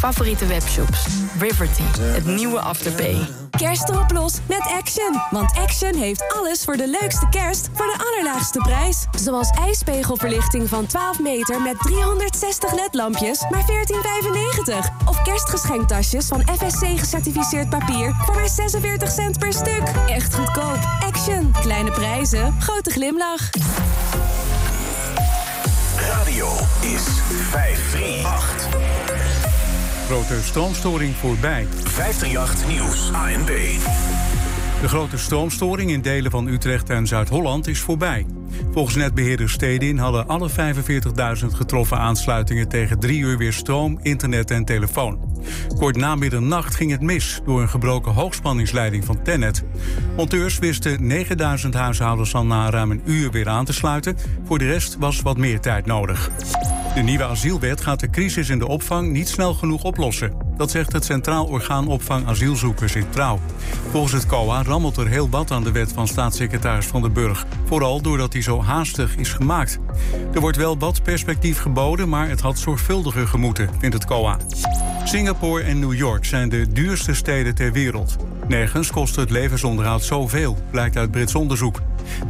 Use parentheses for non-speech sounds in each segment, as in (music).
favoriete webshops. Riverty, het nieuwe Afterpay. Kerst erop los met Action. Want Action heeft alles voor de leukste kerst voor de allerlaagste prijs. Zoals ijspegelverlichting van 12 meter met 360 ledlampjes, maar 14,95. Of kerstgeschenktasjes van FSC gecertificeerd papier voor maar 46 cent per stuk. Echt goedkoop. Action. Kleine prijzen, grote glimlach. Radio is 538. Grote stroomstoring voorbij. 538 Nieuws, ANB. De grote stroomstoring in delen van Utrecht en Zuid-Holland is voorbij. Volgens netbeheerder Stedin hadden alle 45.000 getroffen aansluitingen tegen drie uur weer stroom, internet en telefoon. Kort na middernacht ging het mis door een gebroken hoogspanningsleiding van Tennet. Monteurs wisten 9000 huishoudens al na ruim een uur weer aan te sluiten. Voor de rest was wat meer tijd nodig. De nieuwe asielwet gaat de crisis in de opvang niet snel genoeg oplossen. Dat zegt het Centraal Orgaan Opvang Asielzoekers in Trouw. Volgens het COA rammelt er heel wat aan de wet van staatssecretaris Van den Burg. Vooral doordat hij zo haastig is gemaakt. Er wordt wel wat perspectief geboden, maar het had zorgvuldiger gemoeten, vindt het COA. Singapore en New York zijn de duurste steden ter wereld. Nergens kost het levensonderhoud zoveel, blijkt uit Brits onderzoek.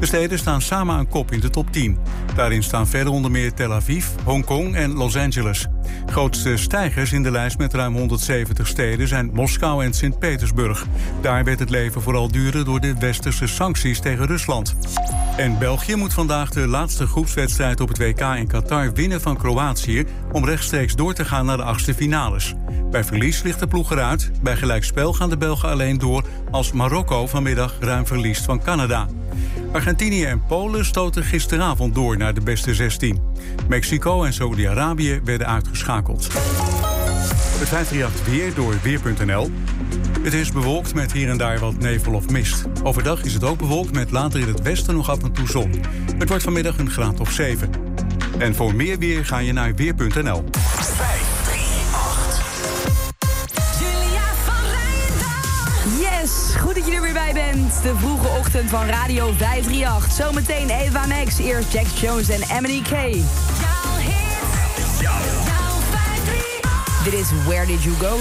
De steden staan samen aan kop in de top 10. Daarin staan verder onder meer Tel Aviv, Hongkong en Los Angeles. Grootste stijgers in de lijst met ruim 170 steden zijn Moskou en Sint-Petersburg. Daar werd het leven vooral duurder door de westerse sancties tegen Rusland. En België moet vandaag de laatste groepswedstrijd op het WK in Qatar winnen van Kroatië om rechtstreeks door te gaan naar de achtste finales. Bij verlies ligt de ploeg eruit. Bij gelijkspel gaan de Belgen alleen door als Marokko vanmiddag ruim verliest van Canada. Argentinië en Polen stoten gisteravond door naar de beste 16. Mexico en Saudi-Arabië werden uitgeschakeld. Het 538 weer door Weer.nl. Het is bewolkt met hier en daar wat nevel of mist. Overdag is het ook bewolkt met later in het westen nog af en toe zon. Het wordt vanmiddag een graad of 7. En voor meer weer ga je naar Weer.nl. Yes, goed dat je er weer bij bent. De vroege ochtend van Radio 538. Zometeen Eva Max, eerst Jack Jones en Emily K. Dit is Where Did You Go?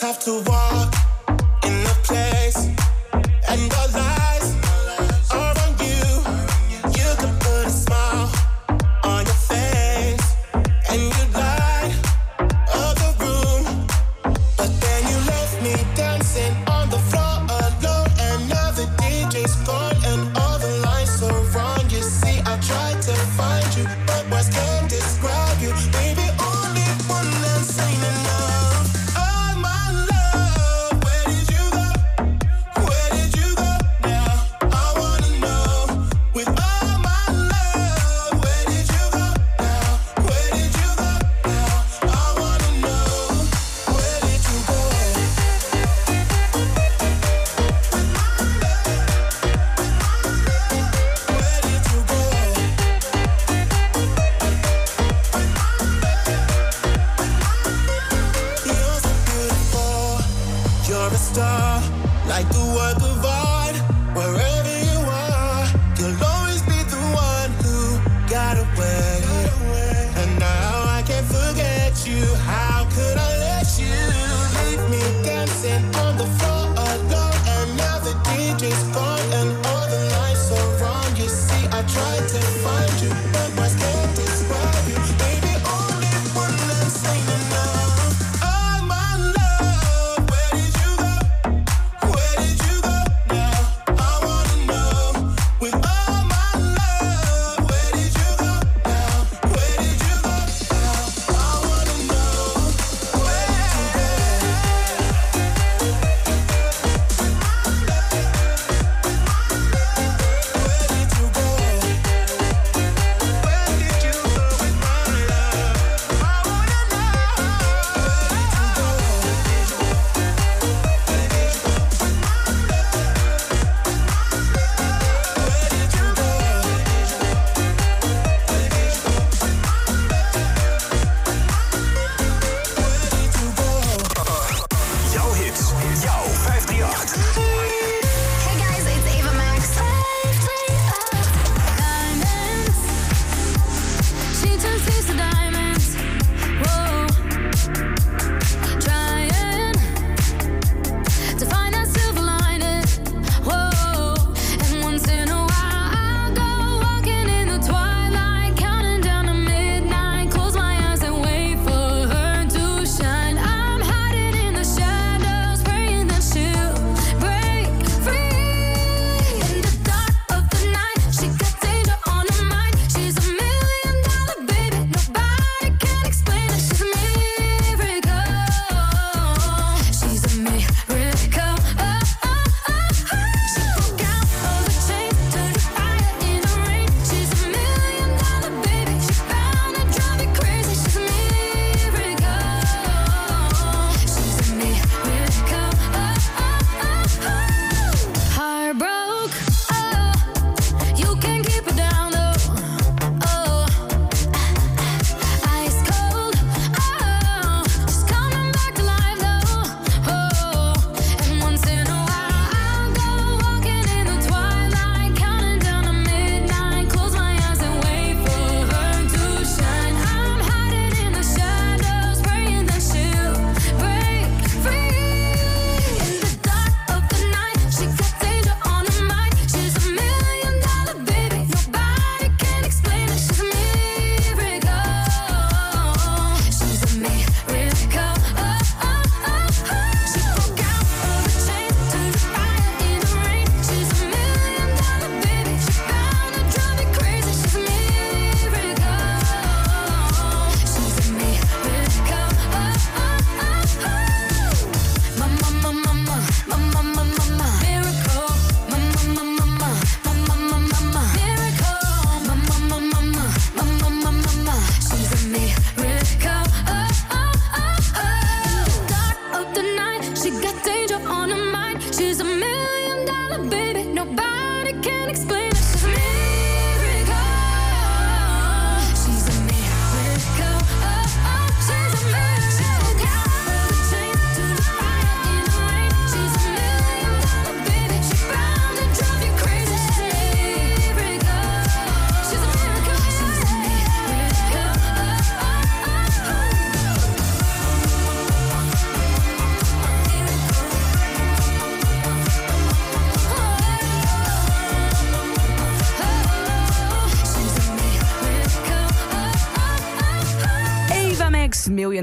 To walk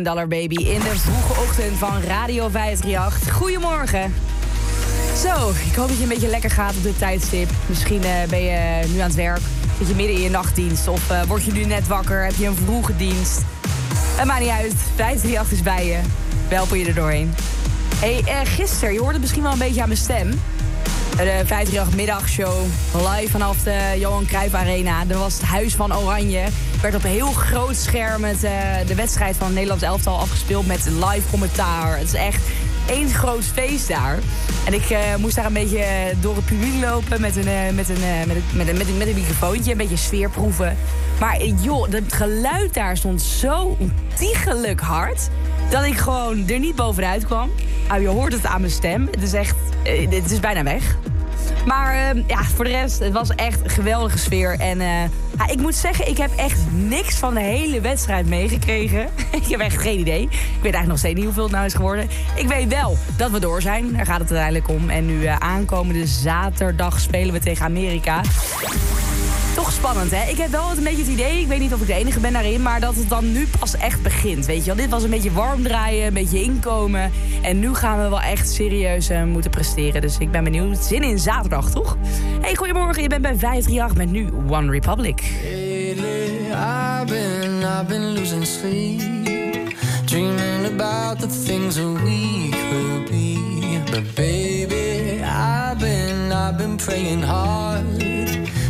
Dollar Baby in de vroege ochtend van Radio 538. Goedemorgen. Zo, ik hoop dat je een beetje lekker gaat op dit tijdstip. Misschien uh, ben je nu aan het werk, zit je midden in je nachtdienst... of uh, word je nu net wakker, heb je een vroege dienst. Het maakt niet uit, 538 is bij je. We helpen je er doorheen. hey, uh, gisteren, je hoorde het misschien wel een beetje aan mijn stem... De 538 middagshow, live vanaf de Johan Cruijff Arena. Dat was het Huis van Oranje. Werd op een heel groot scherm met uh, de wedstrijd van het Nederlands elftal afgespeeld met live commentaar. Het is echt één groot feest daar. En ik uh, moest daar een beetje door het publiek lopen met een, uh, met een, met een, met een, met een, microfoontje, een beetje sfeer proeven. Maar joh, het geluid daar stond zo ontiegelijk hard dat ik gewoon er niet bovenuit kwam. Nou, je hoort het aan mijn stem. Het is echt, het is bijna weg. Maar ja, voor de rest, het was echt een geweldige sfeer. En ik moet zeggen, ik heb echt niks van de hele wedstrijd meegekregen. (laughs) ik heb echt geen idee. Ik weet eigenlijk nog steeds niet hoeveel het nou is geworden. Ik weet wel dat we door zijn. Daar gaat het uiteindelijk om. En nu uh, aankomende zaterdag spelen we tegen Amerika. Toch spannend, hè? Ik heb wel een beetje het idee, ik weet niet of ik de enige ben daarin... maar dat het dan nu pas echt begint, weet je wel. Dit was een beetje warm draaien, een beetje inkomen... en nu gaan we wel echt serieus uh, moeten presteren. Dus ik ben benieuwd. Zin in zaterdag, toch? Hey, goedemorgen, je bent bij 538 met nu One Republic. I've been, I've been losing sleep Dreaming about the things that we could be But baby, I've been, I've been praying hard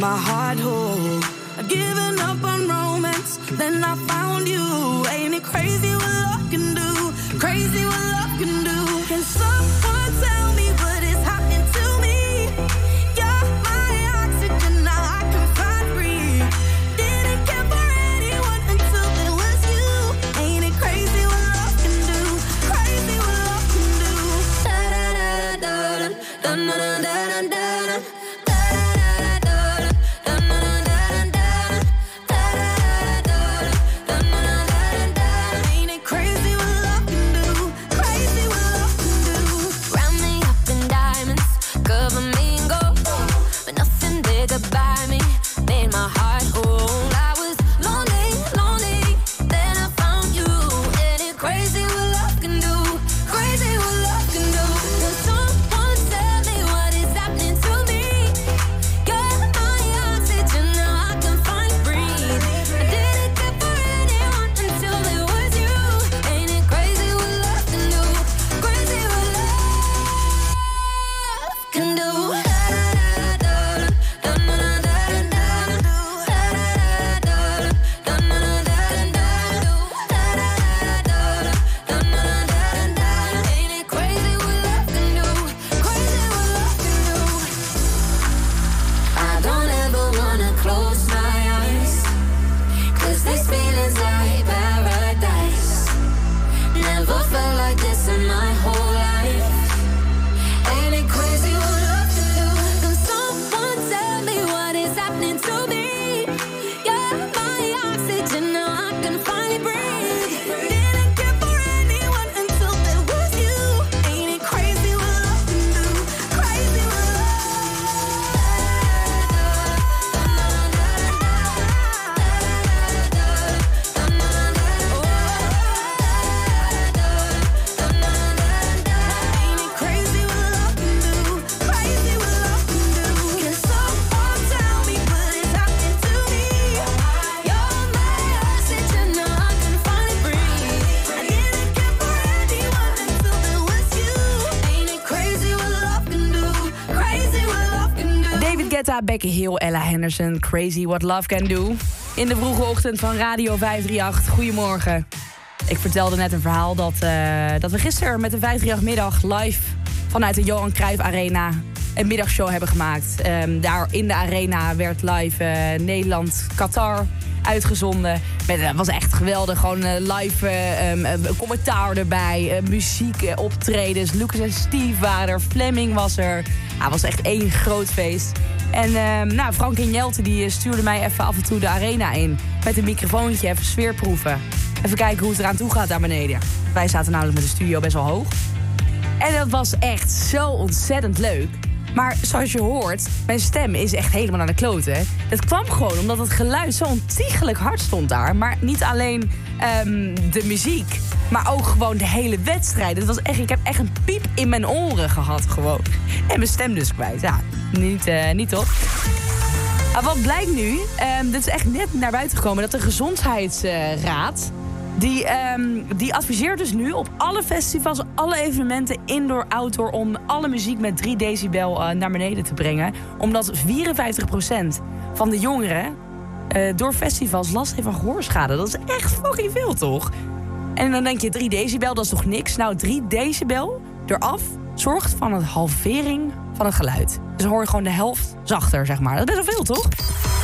My heart whole. Guetta, Becky Hill, Ella Henderson, Crazy What Love Can Do. in de vroege ochtend van Radio 538. Goedemorgen. Ik vertelde net een verhaal dat, uh, dat we gisteren met de 538-middag live vanuit de Johan Cruijff Arena een middagshow hebben gemaakt. Um, daar in de arena werd live uh, Nederland-Qatar uitgezonden. Dat was echt geweldig. Gewoon live um, commentaar erbij. muziek, optredens. Lucas en Steve waren er. Fleming was er. Het was echt één groot feest. En uh, nou, Frank en Jelte die stuurde mij even af en toe de arena in. Met een microfoontje, even sfeerproeven. Even kijken hoe het eraan toe gaat daar beneden. Wij zaten namelijk met de studio best wel hoog. En dat was echt zo ontzettend leuk. Maar zoals je hoort, mijn stem is echt helemaal naar de kloten. Dat kwam gewoon omdat het geluid zo ontiegelijk hard stond daar. Maar niet alleen um, de muziek, maar ook gewoon de hele wedstrijd. Het was echt, ik heb echt een piep in mijn oren gehad gewoon. En mijn stem dus kwijt. Ja, niet, uh, niet top. Maar wat blijkt nu, um, dit is echt net naar buiten gekomen... dat de Gezondheidsraad die, um, die adviseert dus nu op alle festivals, alle evenementen, indoor, outdoor, om alle muziek met 3 decibel uh, naar beneden te brengen. Omdat 54% van de jongeren uh, door festivals last heeft van gehoorschade. Dat is echt fucking veel, toch? En dan denk je 3 decibel, dat is toch niks? Nou, 3 decibel eraf zorgt van een halvering van het geluid. Dus dan hoor je gewoon de helft zachter, zeg maar. Dat is best wel veel, toch?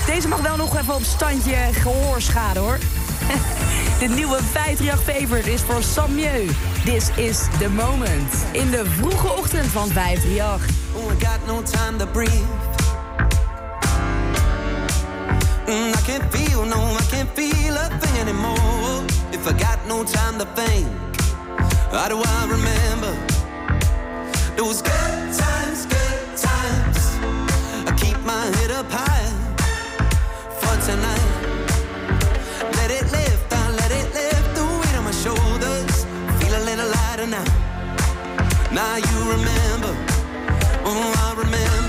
Deze mag wel nog even op standje gehoorschade, hoor. (laughs) De nieuwe 538 favorite is voor Samieu. This is the moment. In de vroege ochtend van 538. Oh, I got no time to breathe. Mm, I can't feel, no, I can't feel a anymore. If I got no time to think, how do I remember those good times, good times? I keep my head up high for tonight. It lift, I let it lift the weight on my shoulders. Feel a little lighter now. Now you remember, oh, I remember.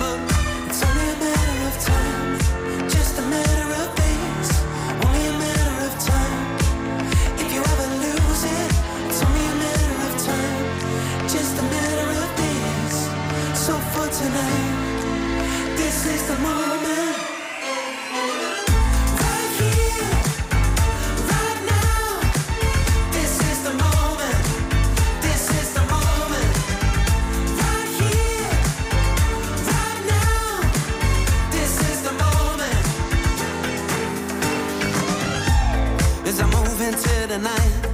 Night,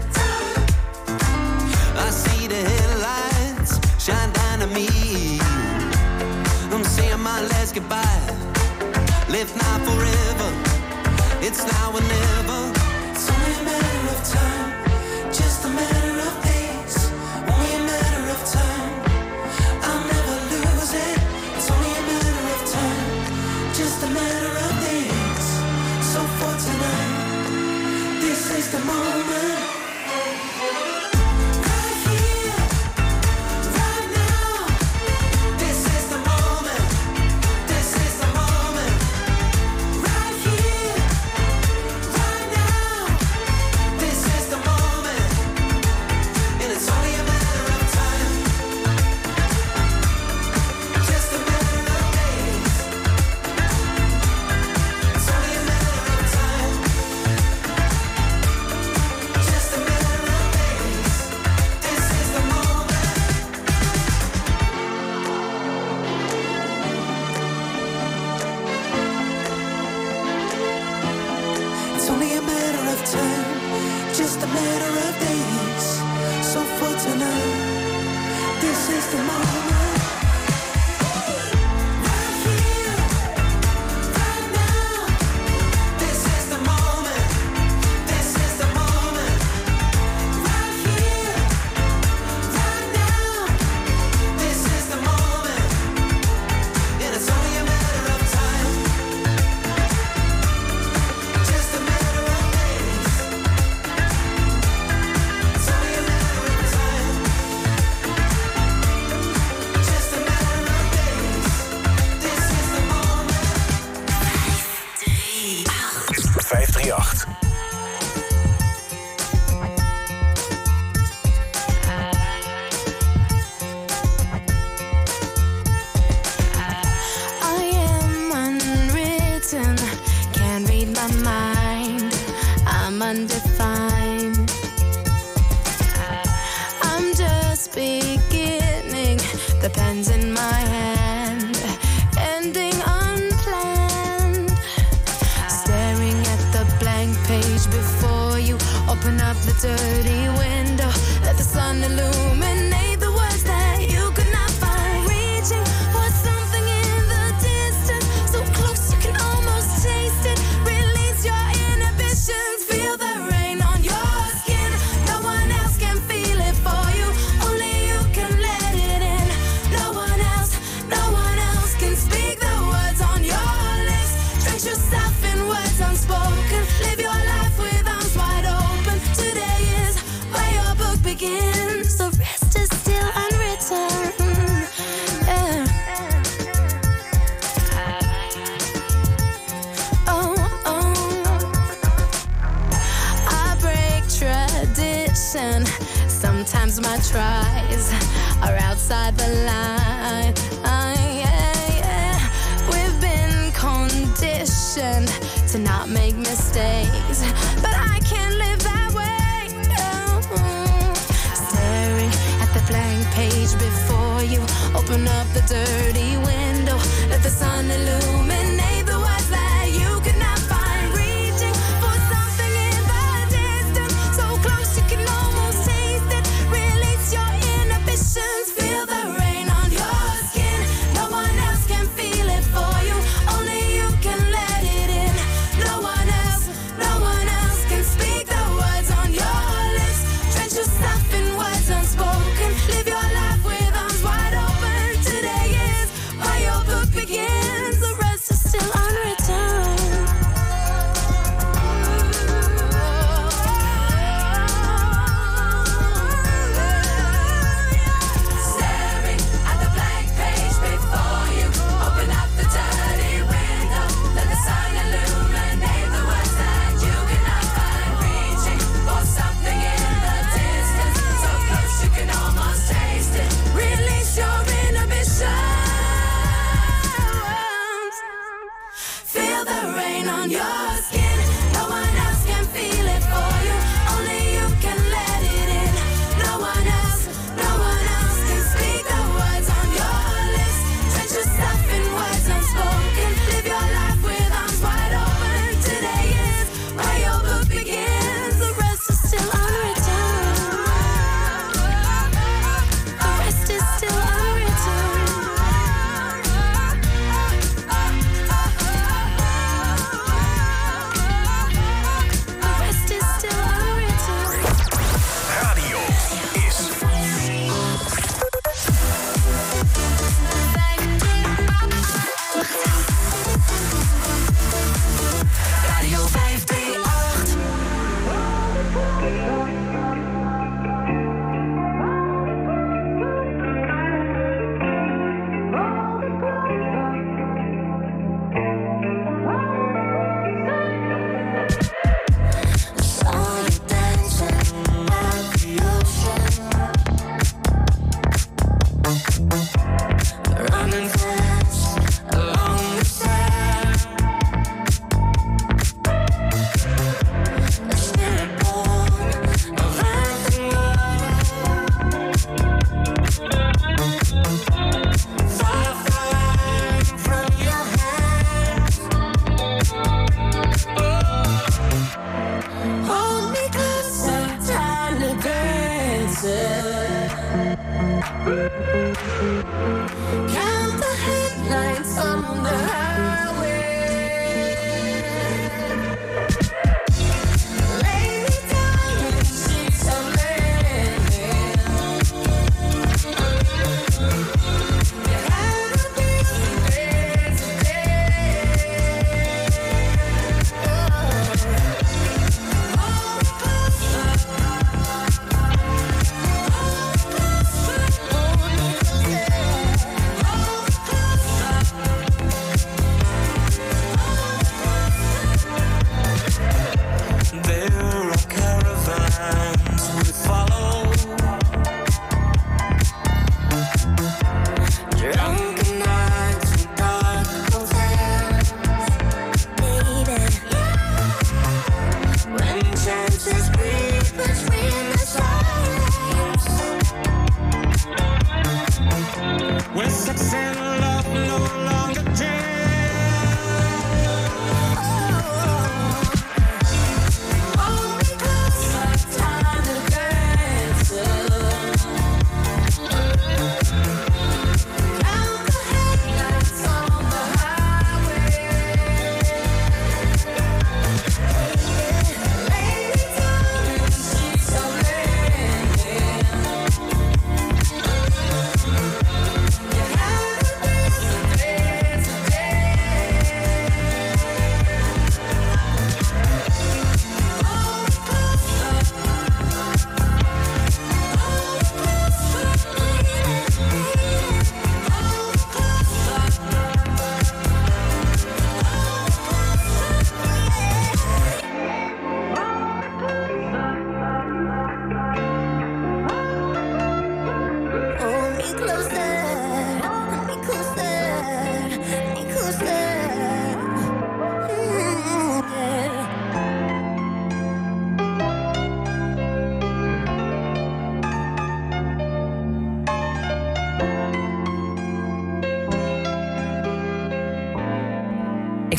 I see the headlights shine down me. I'm saying my last goodbye. Live now forever. It's now or never. It's only a matter of time. The moment.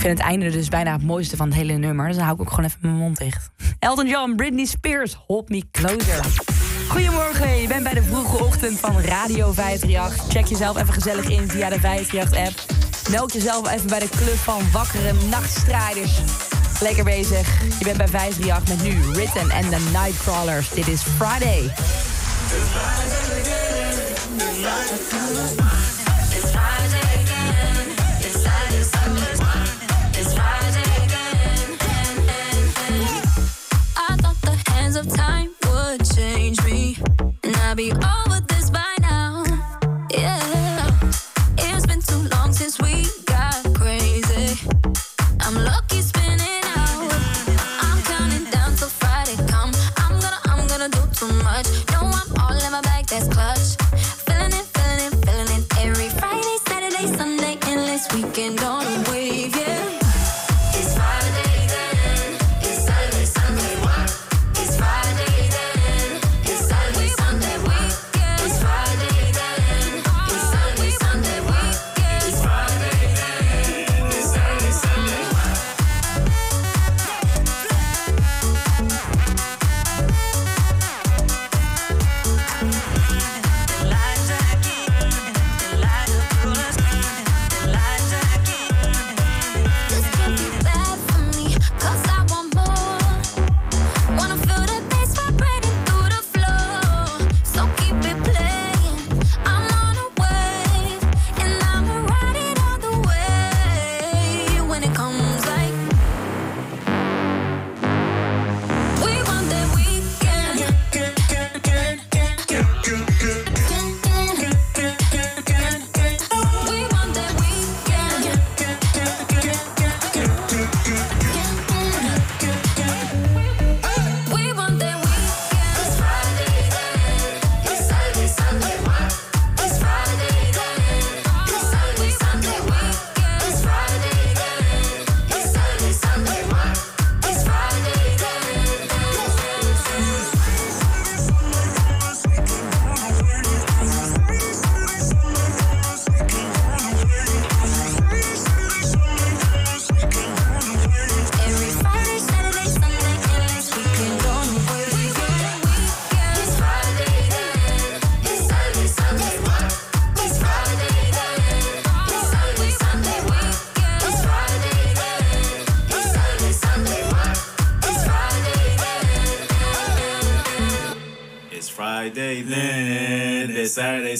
Vind het einde dus bijna het mooiste van het hele nummer. Dus dan hou ik ook gewoon even mijn mond dicht. Elton John, Britney Spears, Hold Me Closer. Goedemorgen, je bent bij de vroege ochtend van Radio 538. Check jezelf even gezellig in via de 538-app. Meld jezelf even bij de club van wakkere nachtstrijders. Lekker bezig. Je bent bij 538 met nu Written and the Nightcrawlers. Dit is Friday.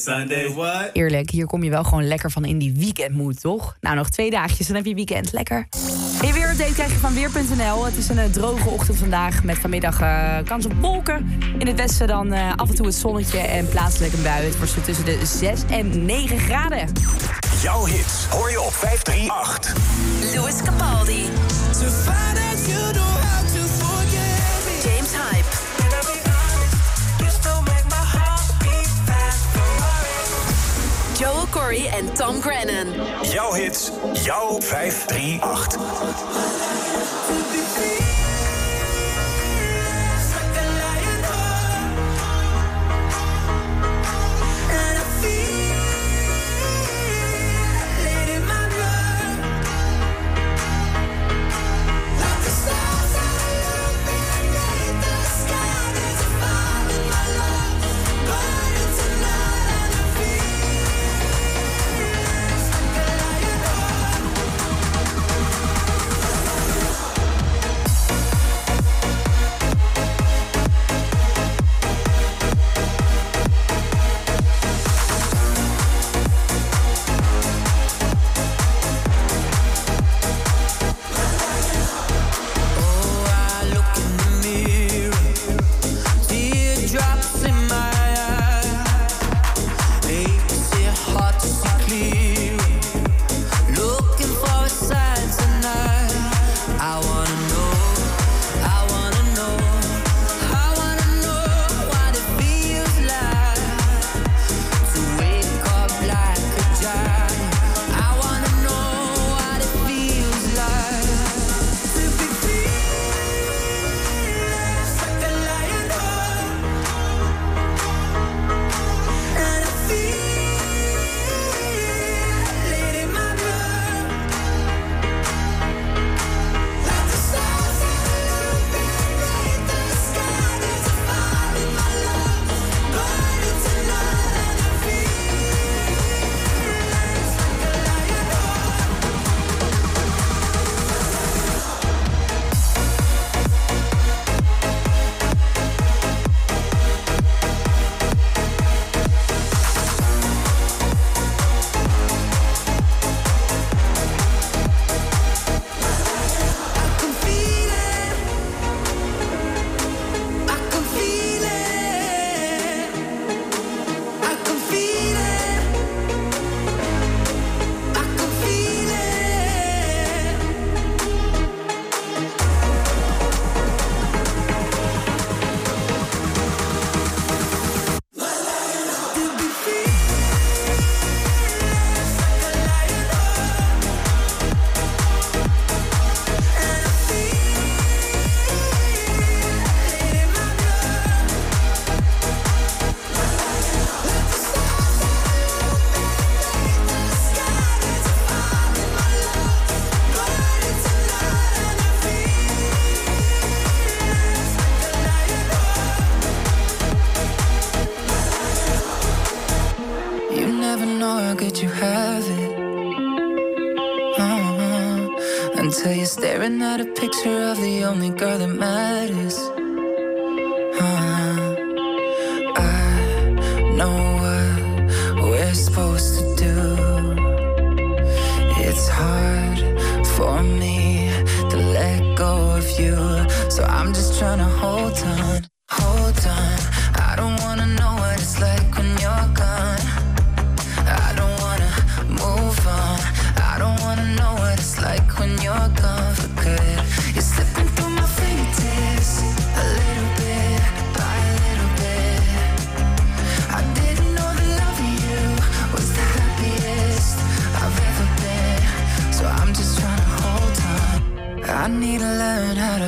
Sunday, what? Eerlijk, hier kom je wel gewoon lekker van in die weekendmoed, toch? Nou, nog twee dagjes, dan heb je weekend. Lekker. En weer een date krijg je van Weer.nl. Het is een eh, droge ochtend vandaag met vanmiddag eh, kans op wolken. In het westen dan eh, af en toe het zonnetje en plaatselijk een bui. Het wordt zo tussen de 6 en 9 graden. Jouw hits hoor je op 538. Louis Capaldi. Joel Corey en Tom Grennan. Jouw hits, jouw 538.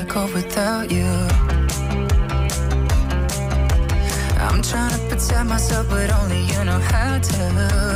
To without you. I'm trying to protect myself, but only you know how to.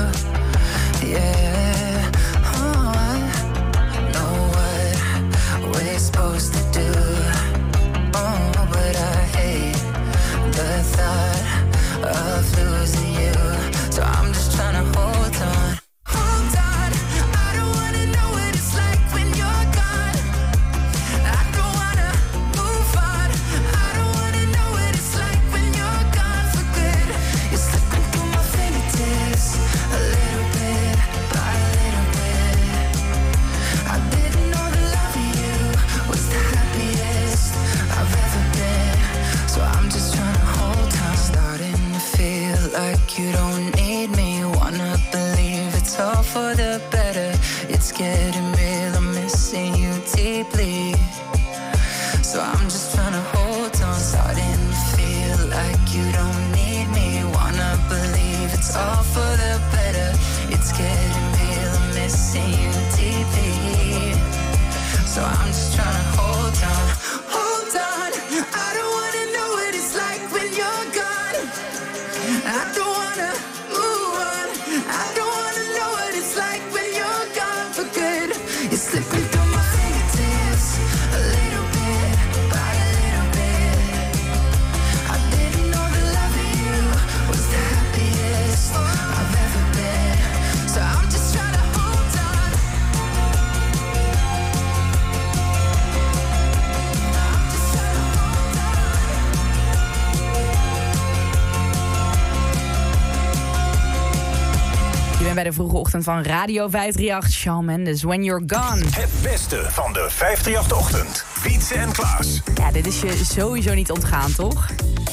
Ochtend van Radio 538. Shawn Mendes, When You're Gone. Het beste van de 538-ochtend. Wietse en Klaas. Ja, dit is je sowieso niet ontgaan, toch?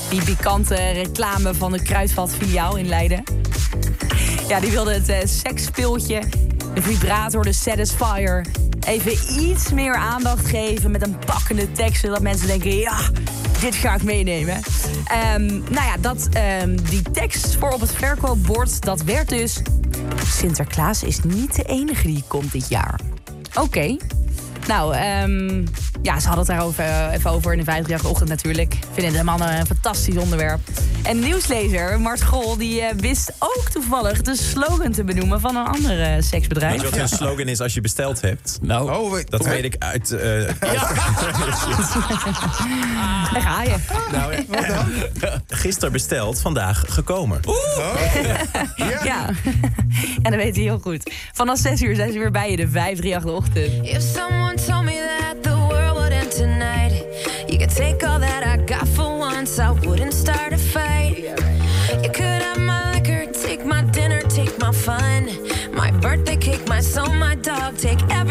Die pikante reclame van de Kruidvat filiaal in Leiden. Ja, die wilde het eh, seksspeeltje, de vibrator, de Satisfier... even iets meer aandacht geven met een pakkende tekst... zodat mensen denken, ja, dit ga ik meenemen. Ehm, nou ja, dat, ehm, die tekst voor op het verkoopbord, dat werd dus... Sinterklaas is niet de enige die komt dit jaar. Oké. Nou, ehm, ja, ze hadden het daarover eh, even over in de 538 ochtend natuurlijk. Ik vind de mannen een fantastisch onderwerp. En nieuwslezer Mart Grol die eh, wist ook toevallig de slogan te benoemen van een ander eh, seksbedrijf. Weet je wat hun slogan is als je besteld hebt? Nou, dat weet ik uit. eh, (laughs) Daar ga je. Nou, (laughs) Gisteren besteld, vandaag gekomen. Ja. (laughs) en dat weet hij heel goed. Vanaf 6 uur zijn ze weer bij je, de 538 ochtend. If someone told me that the I wouldn't start a fight. You could have my liquor, take my dinner, take my fun, my birthday cake, my soul, my dog, take everything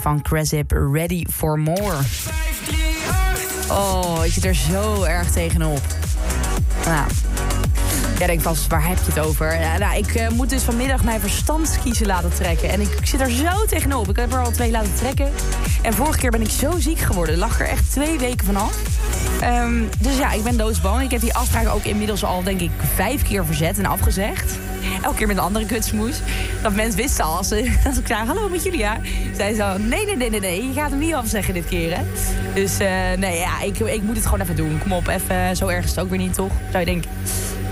van Cresip, Ready for More. Oh, ik zit er zo erg tegenop. Nou, jij denkt vast, waar heb je het over? Ja, nou, ik eh, moet dus vanmiddag mijn verstandskiezen laten trekken. En ik, ik zit er zo tegenop. Ik heb er al twee laten trekken. En vorige keer ben ik zo ziek geworden. Lag er echt twee weken vanaf. Ehm, dus ja, ik ben doodsbang. Ik heb die afspraak ook inmiddels al, denk ik, vijf keer verzet en afgezegd. Elke keer met een andere kutsmoes. Dat mensen wisten al, als, ze, (laughs) als ik zei, hallo met Julia. Zei zo, nee, nee, nee, nee, nee, je gaat hem niet afzeggen dit keer, hè. Dus eh, nee, ja, ik, ik moet het gewoon even doen. Kom op, even, zo erg is het ook weer niet, toch? Zou je denken.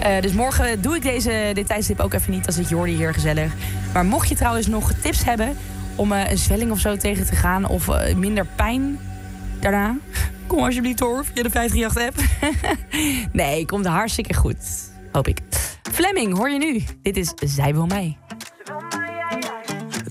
Eh, dus morgen doe ik deze, dit tijdstip ook even niet. Dan zit Jordi hier gezellig. Maar mocht je trouwens nog tips hebben om eh, een zwelling of zo tegen te gaan... of minder pijn daarna... (laughs) Kom alsjeblieft door via de 538-app. (laughs) nee, komt hartstikke goed. Hoop ik. Fleming, hoor je nu? Dit is Zij wil mij.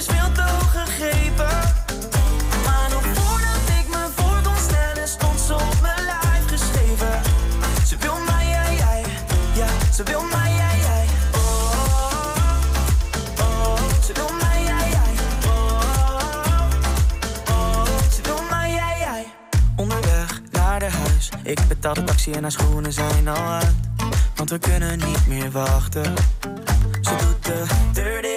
is veel te hoog. Maar nog voordat ik me voor kon stond ze op mijn lijf geschreven. Ze wil mij, jij, ja, ze wil mij. Oh, oh, ze wil mij. Oh, ze wil. Onderweg naar de huis, ik betaal de taxi en haar schoenen zijn al uit. Want we kunnen niet meer wachten. Ze doet de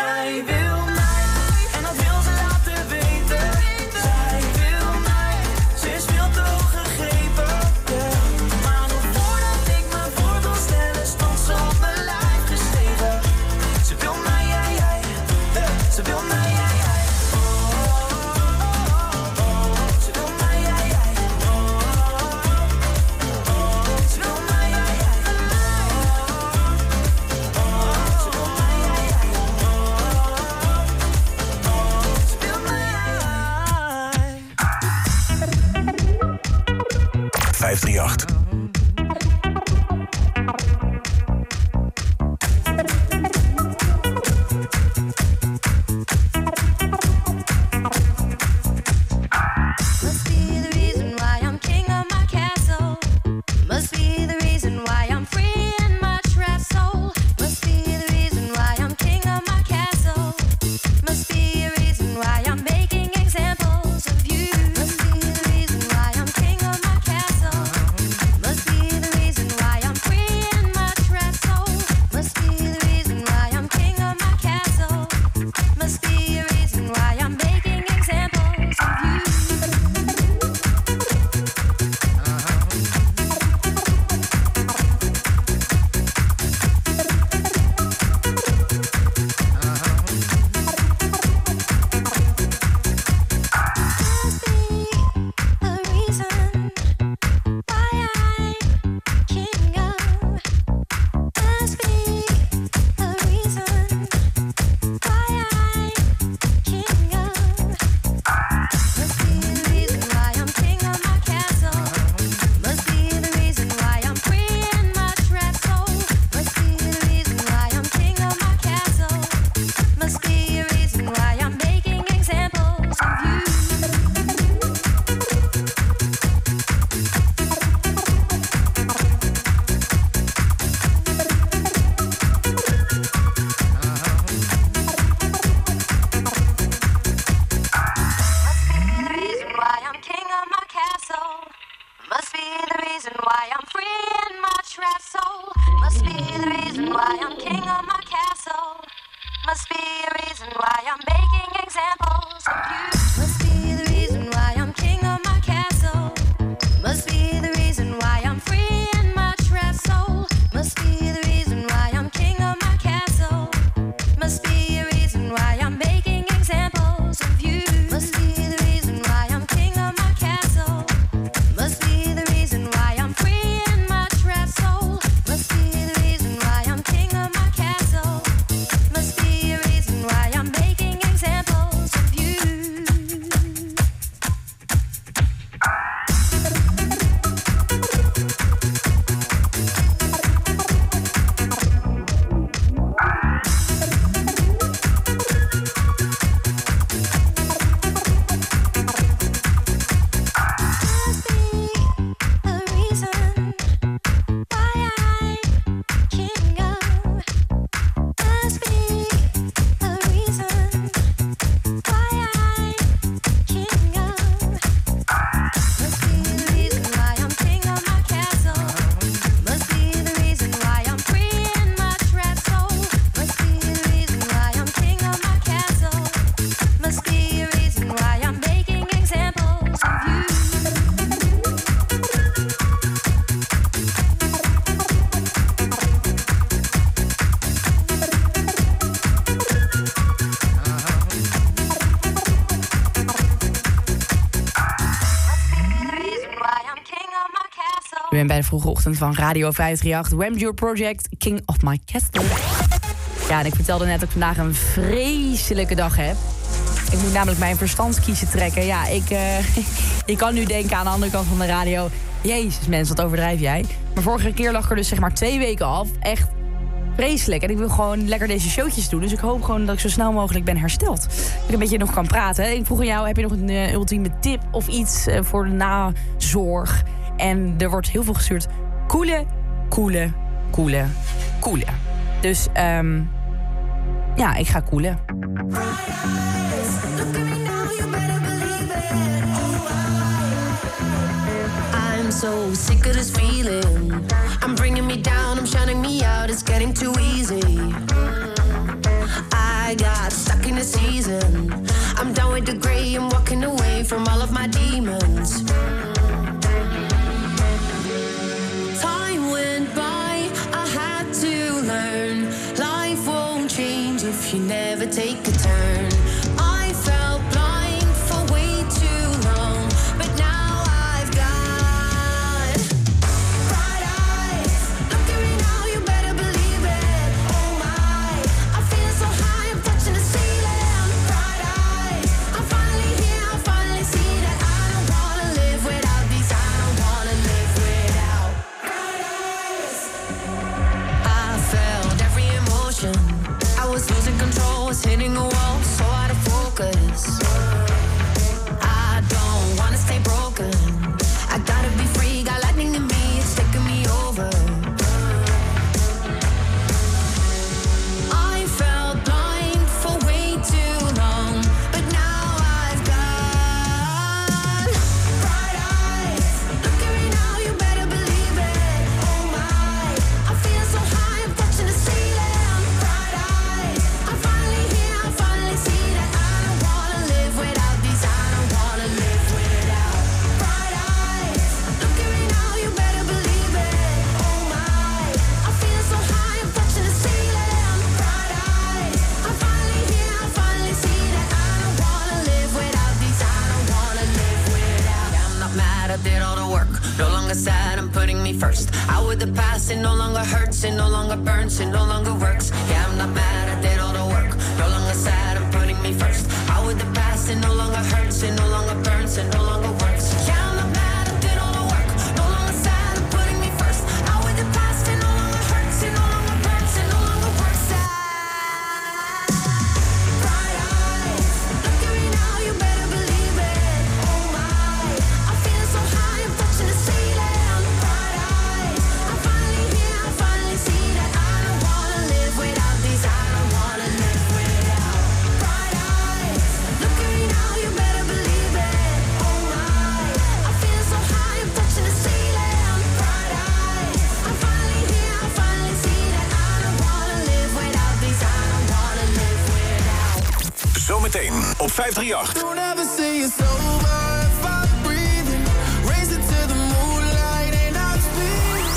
dive in. de vroege ochtend van Radio 538. Wham Your Project, King of My Castle. Ja, en ik vertelde net dat ik vandaag een vreselijke dag heb. Ik moet namelijk mijn verstandskiezen trekken. Ja, ik, eh, (laughs) ik kan nu denken aan de andere kant van de radio... Jezus, mensen, wat overdrijf jij. Maar vorige keer lag ik er dus zeg maar twee weken af. Echt vreselijk. En ik wil gewoon lekker deze showtjes doen. Dus ik hoop gewoon dat ik zo snel mogelijk ben hersteld. Dat ik een beetje nog kan praten. Ik vroeg aan jou, heb je nog een eh, ultieme tip of iets eh, voor de nazorg? En er wordt heel veel gestuurd. Koele, koele, koele, koele. Dus um, ja, ik ga koelen. I'm so sick of this feeling. I'm bringing me down, I'm shining me out, it's getting too easy. I got stuck in the season. I'm down with the gray, and walking away from all of my demons. never take a Sitting longer sad, I'm putting me first. Out with the past, it no longer hurts, it no longer burns, it no longer works. Yeah, I'm not mad, I did all the work. No longer sad, I'm putting me first. Out with the past, it no longer hurts, it no longer burns, it no longer works. 538. Don't ever say it's over.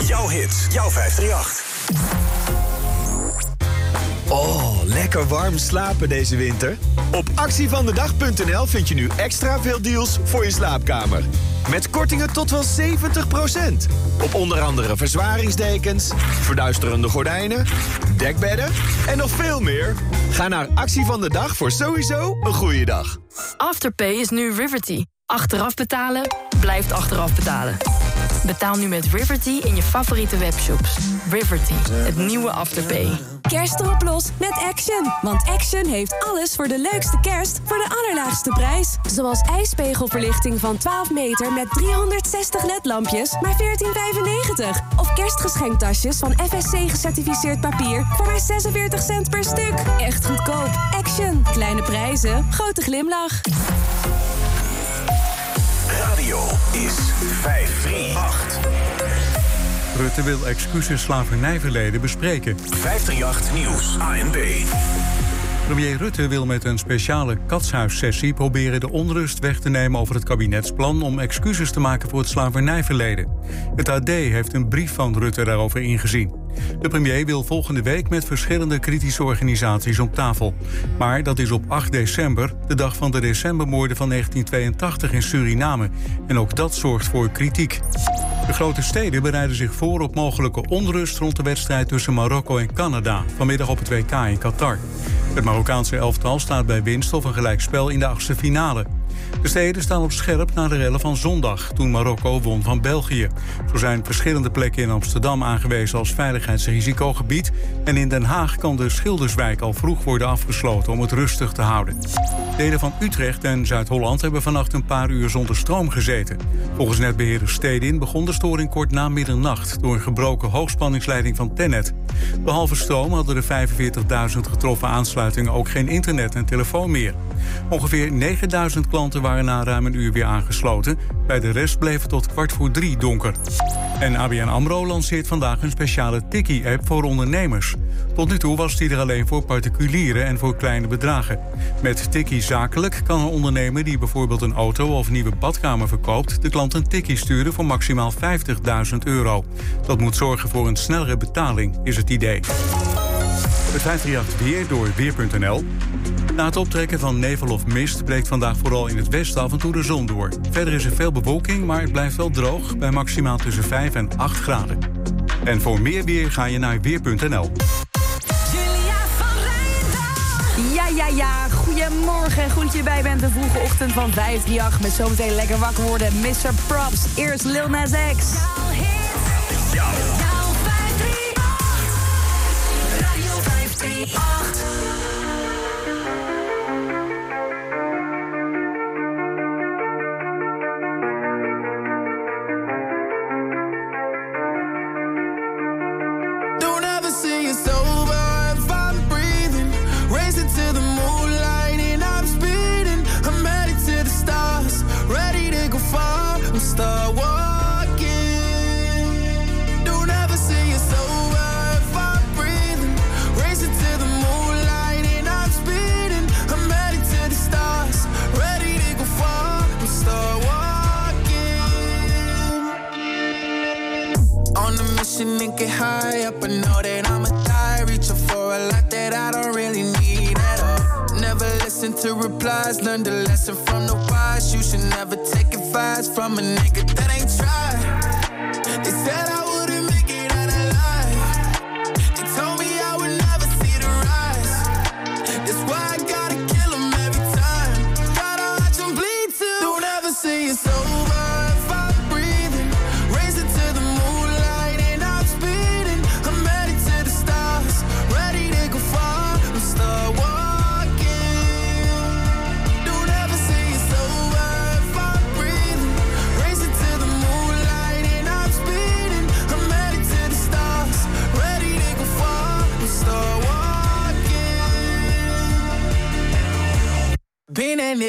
Jouw hits, jouw 538. Oh, lekker warm slapen deze winter. Op actievandedag.nl vind je nu extra veel deals voor je slaapkamer. Met kortingen tot wel 70%. Op onder andere verzwaringsdekens, verduisterende gordijnen, dekbedden en nog veel meer. Ga naar Actie van de Dag voor sowieso een goede dag. Afterpay is nu Riverty. Achteraf betalen blijft achteraf betalen. Betaal nu met Riverty in je favoriete webshops. Riverty, het nieuwe Afterpay. Kerst erop los met Action. Want Action heeft alles voor de leukste kerst voor de allerlaagste prijs. Zoals ijspegelverlichting van 12 meter met 360 ledlampjes, maar 14,95. Of kerstgeschenktasjes van FSC gecertificeerd papier voor maar 46 cent per stuk. Echt goedkoop. Action. Kleine prijzen, grote glimlach. Radio is 538. Rutte wil excuses slavernijverleden bespreken. 538 Nieuws, ANB. Premier Rutte wil met een speciale katshuissessie proberen de onrust weg te nemen over het kabinetsplan om excuses te maken voor het slavernijverleden. Het AD heeft een brief van Rutte daarover ingezien. De premier wil volgende week met verschillende kritische organisaties om tafel. Maar dat is op 8 december, de dag van de decembermoorden van 1982 in Suriname. En ook dat zorgt voor kritiek. De grote steden bereiden zich voor op mogelijke onrust rond de wedstrijd tussen Marokko en Canada vanmiddag op het WK in Qatar. Het Marokkaanse elftal staat bij winst of een gelijkspel in de achtste finale. De steden staan op scherp na de rellen van zondag, toen Marokko won van België. Zo zijn verschillende plekken in Amsterdam aangewezen als veiligheidsrisicogebied. En in Den Haag kan de Schilderswijk al vroeg worden afgesloten om het rustig te houden. Delen van Utrecht en Zuid-Holland hebben vannacht een paar uur zonder stroom gezeten. Volgens netbeheerder Stedin begon de storing kort na middernacht door een gebroken hoogspanningsleiding van Tennet. Behalve stroom hadden de 45.000 getroffen aansluitingen ook geen internet en telefoon meer. Ongeveer 9000 klanten waren na ruim een uur weer aangesloten. Bij de rest bleef het tot kwart voor drie donker. En ABN AMRO lanceert vandaag een speciale Tikkie-app voor ondernemers. Tot nu toe was die er alleen voor particulieren en voor kleine bedragen. Met Tikkie Zakelijk kan een ondernemer die bijvoorbeeld een auto of nieuwe badkamer verkoopt... de klant een tikkie sturen voor maximaal 50.000 euro. Dat moet zorgen voor een snellere betaling, is het idee. Het 538 weer door Weer.nl. Na het optrekken van nevel of mist breekt vandaag vooral in het westen af en toe de zon door. Verder is er veel bewolking, maar het blijft wel droog bij maximaal tussen 5 en 8 graden. En voor meer weer ga je naar Weer.nl. Ja, ja, ja. Goedemorgen. Goed dat je erbij bent. De vroege ochtend van 538 met zometeen lekker wakker worden. Mr. Props. Eerst Lil Nas X. 538. Don't listen to replies. Learn the lesson from the wise. You should never take advice from a nigga that ain't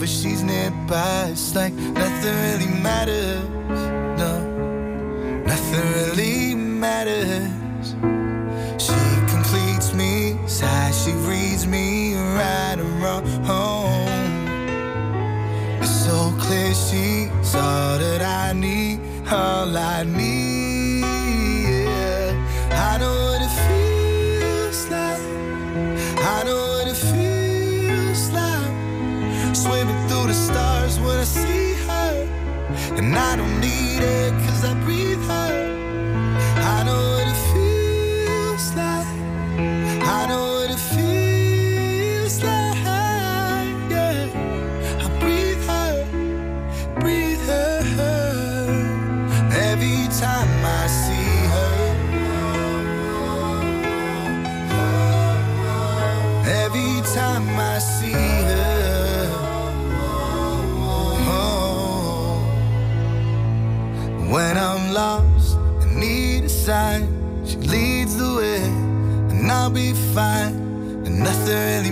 whenever she's nearby, it's like And I don't need it cause I breathe her there really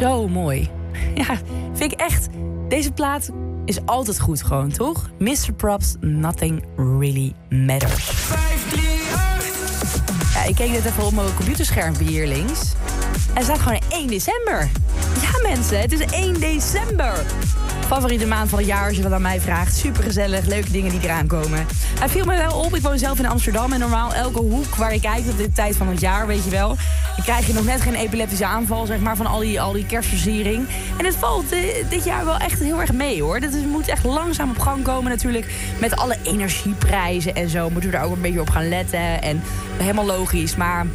zo mooi. (laughs) Ja, vind ik echt. Deze plaat is altijd goed gewoon, toch? Mr. Props, Nothing Really Matters. Ja, ik keek net even op mijn computerscherm hier links. Er staat gewoon 1 december. Ja, mensen, het is 1 december. Favoriete maand van het jaar als je dat aan mij vraagt. Super gezellig, leuke dingen die eraan komen. Hij viel me wel op. Ik woon zelf in Amsterdam. En normaal elke hoek waar je kijkt op dit tijd van het jaar, weet je wel. Dan krijg je nog net geen epileptische aanval, zeg maar, van al die, al die kerstversiering. En het valt eh, dit jaar wel echt heel erg mee hoor. Het moet echt langzaam op gang komen natuurlijk. Met alle energieprijzen en zo moeten we daar ook een beetje op gaan letten. En helemaal logisch. Maar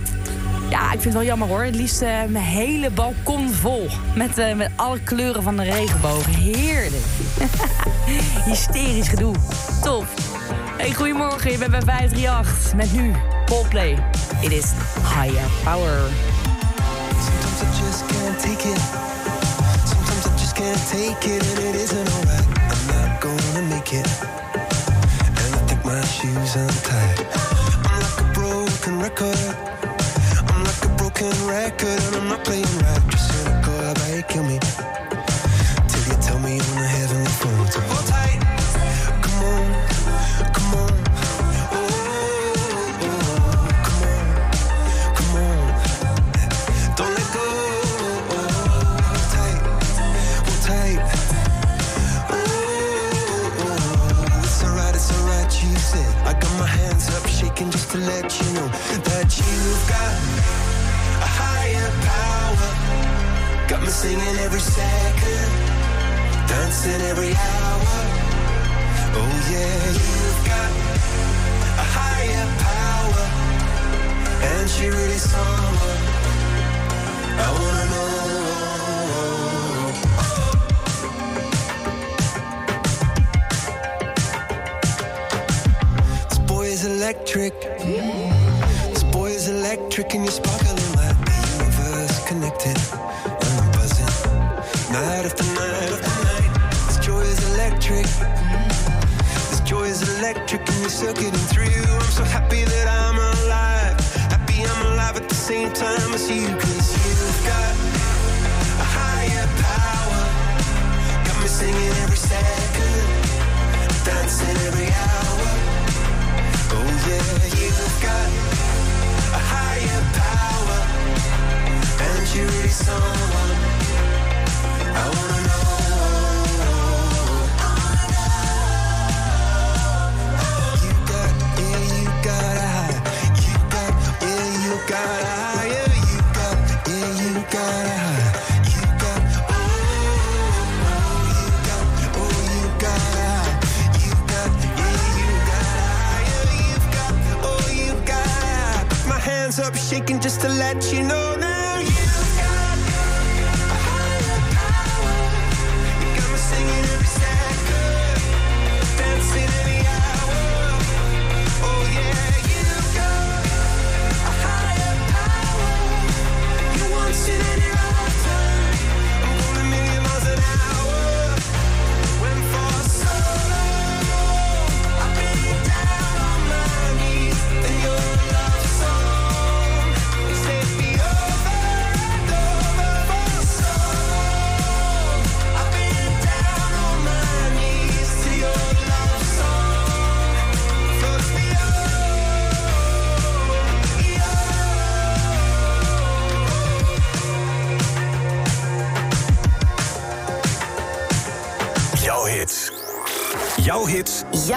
ja, ik vind het wel jammer hoor. Het liefst eh, mijn hele balkon vol. Met, eh, met alle kleuren van de regenboog. Heerlijk. (laughs) Hysterisch gedoe. Tof. Hey, goedemorgen. Je bent bij 538. Met nu Coldplay. It is Higher Power. Sometimes I just can't take it. Sometimes I just can't take it, and it isn't alright. I'm not gonna make it. And I think my shoes untied. I'm like a broken record. I'm like a broken record, and I'm not playing right. Just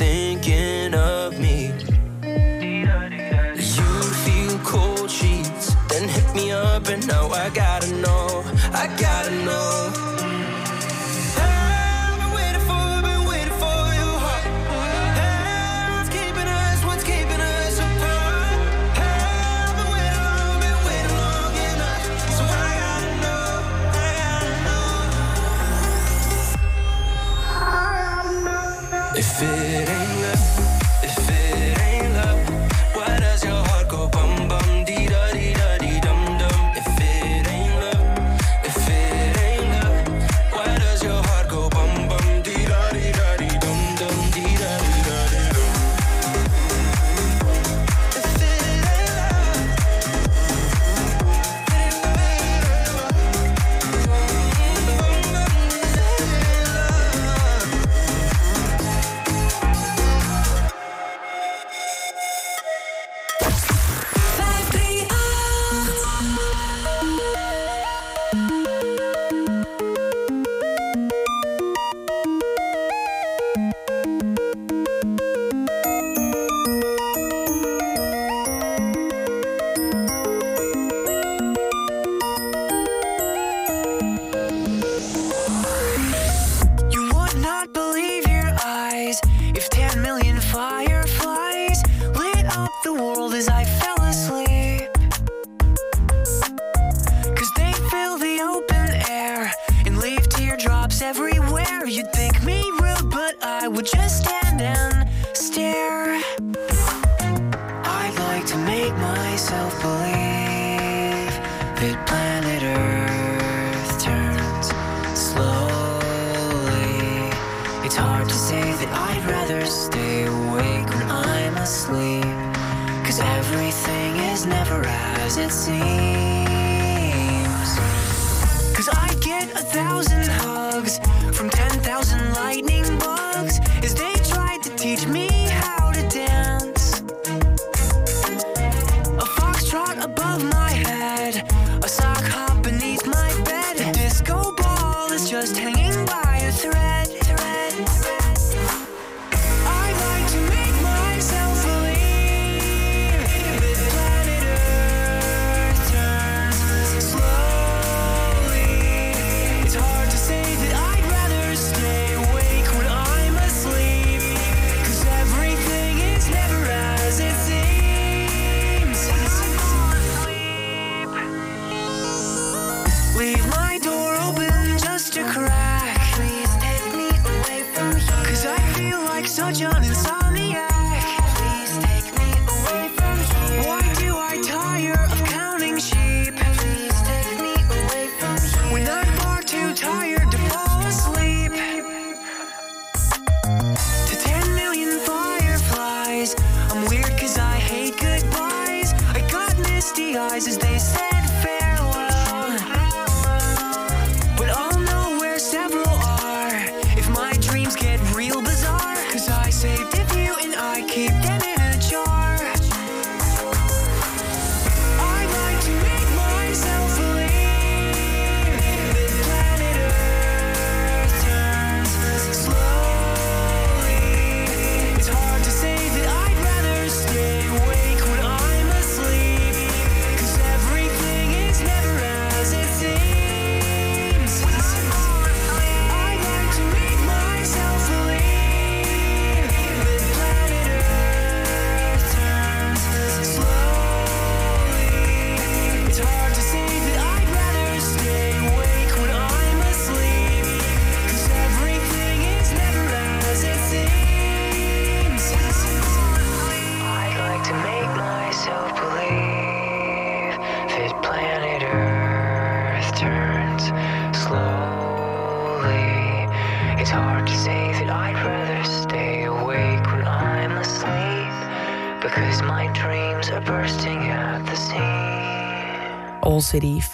thinking.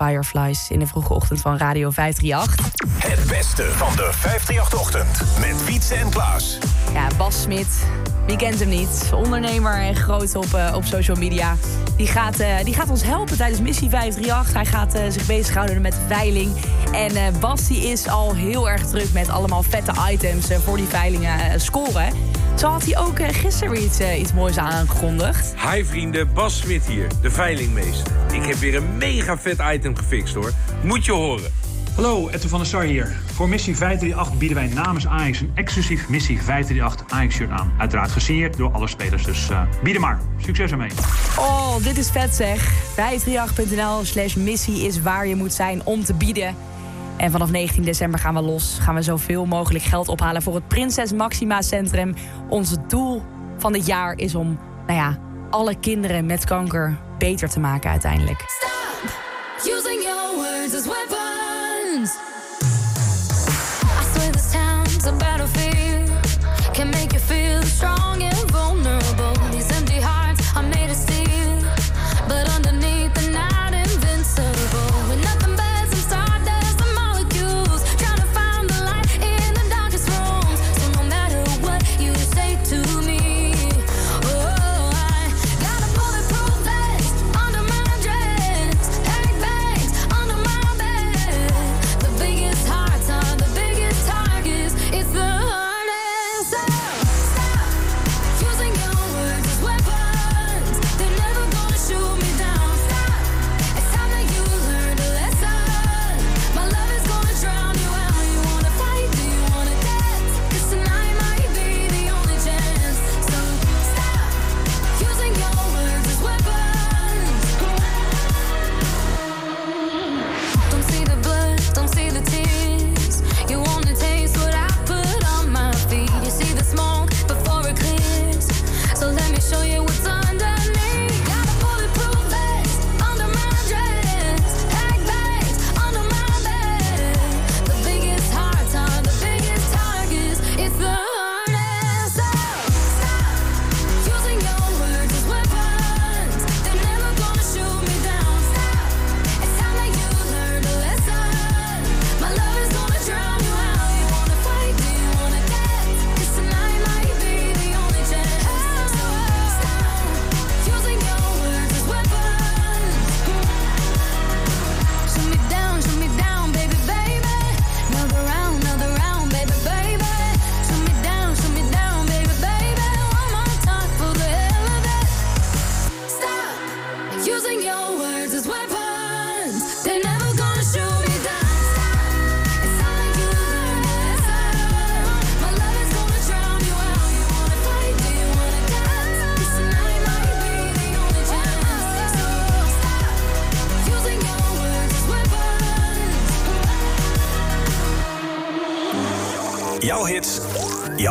Fireflies in de vroege ochtend van Radio 538. Het beste van de 538-ochtend met Wietse en Klaas. Ja, Bas Smit, wie kent hem niet? Ondernemer en groot op, eh, op social media. Die gaat, eh, die gaat ons helpen tijdens Missie 538. Hij gaat eh, zich bezighouden met veiling. En Bas die is al heel erg druk met allemaal vette items voor die veilingen scoren. Zo had hij ook gisteren weer iets, iets moois aangekondigd. Hi vrienden, Bas Smit hier, de veilingmeester ik heb weer een mega vet item gefixt hoor. Moet je horen. Hallo, Etten van der Sar hier. Voor Missie 538 bieden wij namens Ajax een exclusief Missie 538 Ajax-shirt aan. Uiteraard gesigneerd door alle spelers, dus uh, bieden maar. Succes ermee. Oh, dit is vet zeg. 538.nl slash missie is waar je moet zijn om te bieden. En vanaf 19 december gaan we los. Gaan we zoveel mogelijk geld ophalen voor het Prinses Maxima Centrum. Ons doel van dit jaar is om, nou ja, alle kinderen met kanker beter te maken uiteindelijk.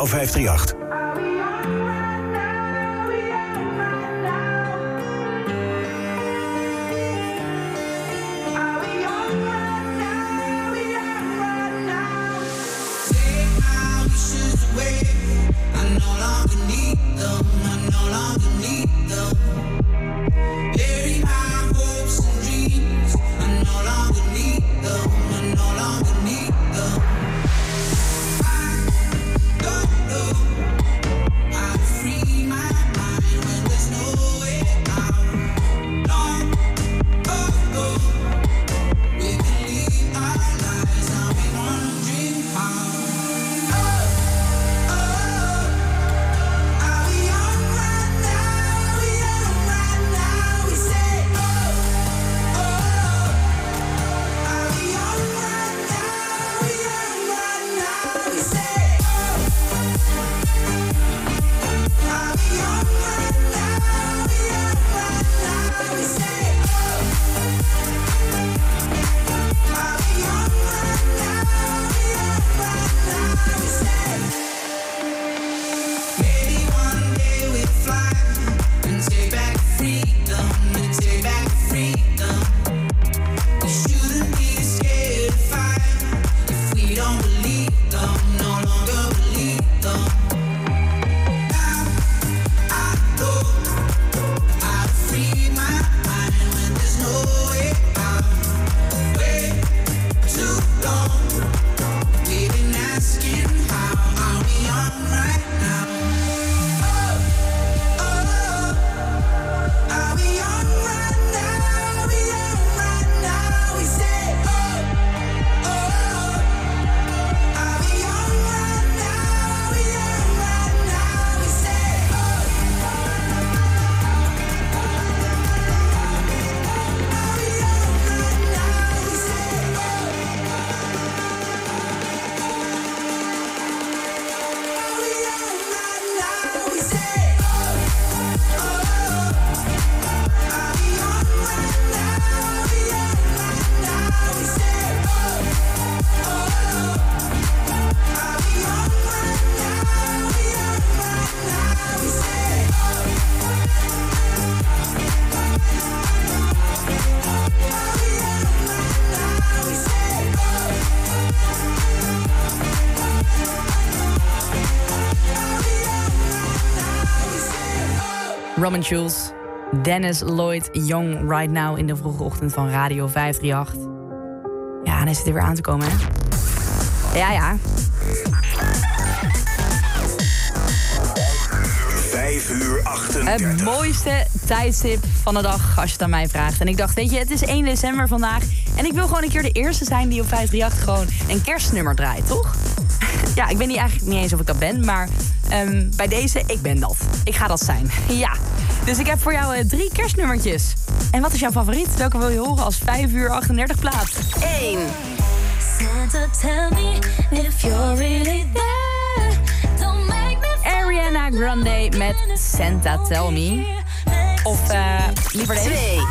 538. Robin Schulz, Dennis Lloyd Young right now in de vroege ochtend van Radio 538. Ja, en hij zit er weer aan te komen, hè? Ja, ja. 5 uur 38. Het mooiste tijdstip van de dag, als je het aan mij vraagt. En ik dacht, weet je, het is 1 december vandaag. En ik wil gewoon een keer de eerste zijn die op 538 gewoon een kerstnummer draait, toch? (laughs) ja, ik weet niet eigenlijk niet eens of ik dat ben, maar ehm, bij deze, ik ben dat. Ik ga dat zijn. ja. Dus ik heb voor jou eh, drie kerstnummertjes. En wat is jouw favoriet? Welke wil je horen als 5 uur 38 plaat? 1. Santa, tell me if you're really there. Don't make me Ariana Grande met Santa Tell Me. Of eh, liever deze.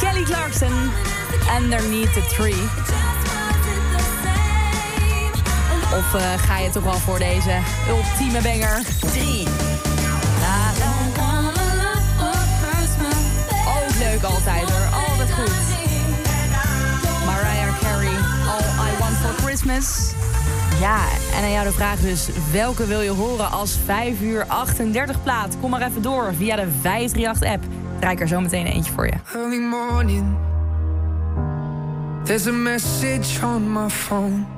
Kelly Clarkson, Underneath the Tree. Of eh, ga je toch wel voor deze ultieme banger? 3. Ook leuk altijd hoor, altijd goed. Mariah Carey, All I Want For Christmas. Ja, en aan jou de vraag dus, welke wil je horen als 5 uur 38 plaat? Kom maar even door via de 538-app. Draai ik er zo meteen eentje voor je. Early morning, there's a message on my phone.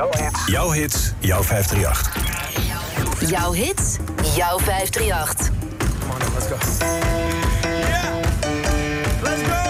Jouw hits. Jouw hits, jouw 538. Jouw hits, jouw 538. Come on, let's go. Let's go.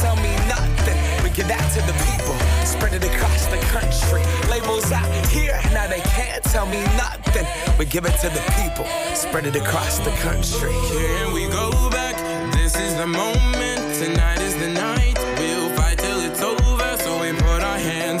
give that to the people, spread it across the country. Labels out here, now they can't tell me nothing. We give it to the people, spread it across the country. Here we go back. This is the moment. Tonight is the night. We'll fight till it's over. So we put our hands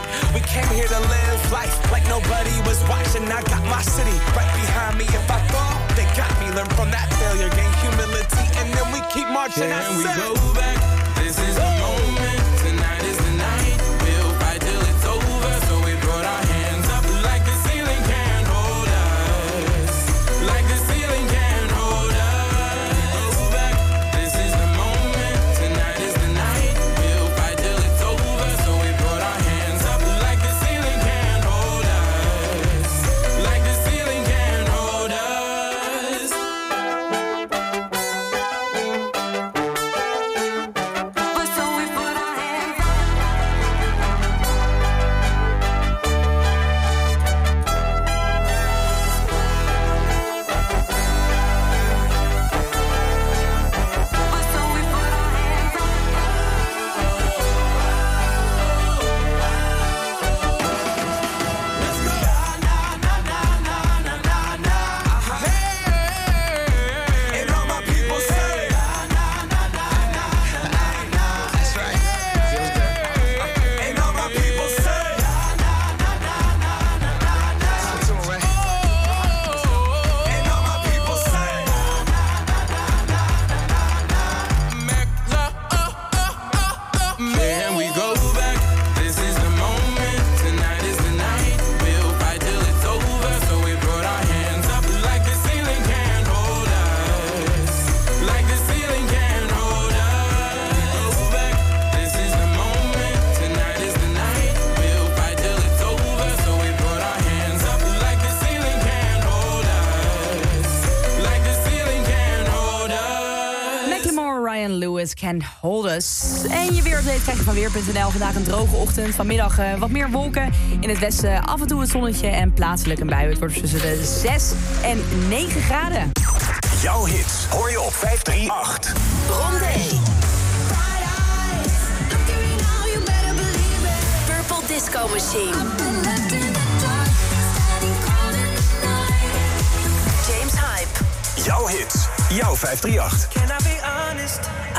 We came here to live life like nobody was watching. I got my city right behind me. If I fall, they got me. Learn from that failure, gain humility, and then we keep marching. Can we go back? This is the moment. Can Hold Us. En je weerupdate krijg je van Weer.nl. Vandaag een droge ochtend. Vanmiddag eh, wat meer wolken. In het westen af en toe het zonnetje en plaatselijk een bui. Het wordt tussen de 6 en 9 graden. Jouw hits hoor je op 538. Rondé. Purple Disco Machine. James Hype. Jouw hits, jouw 538. Can I be honest?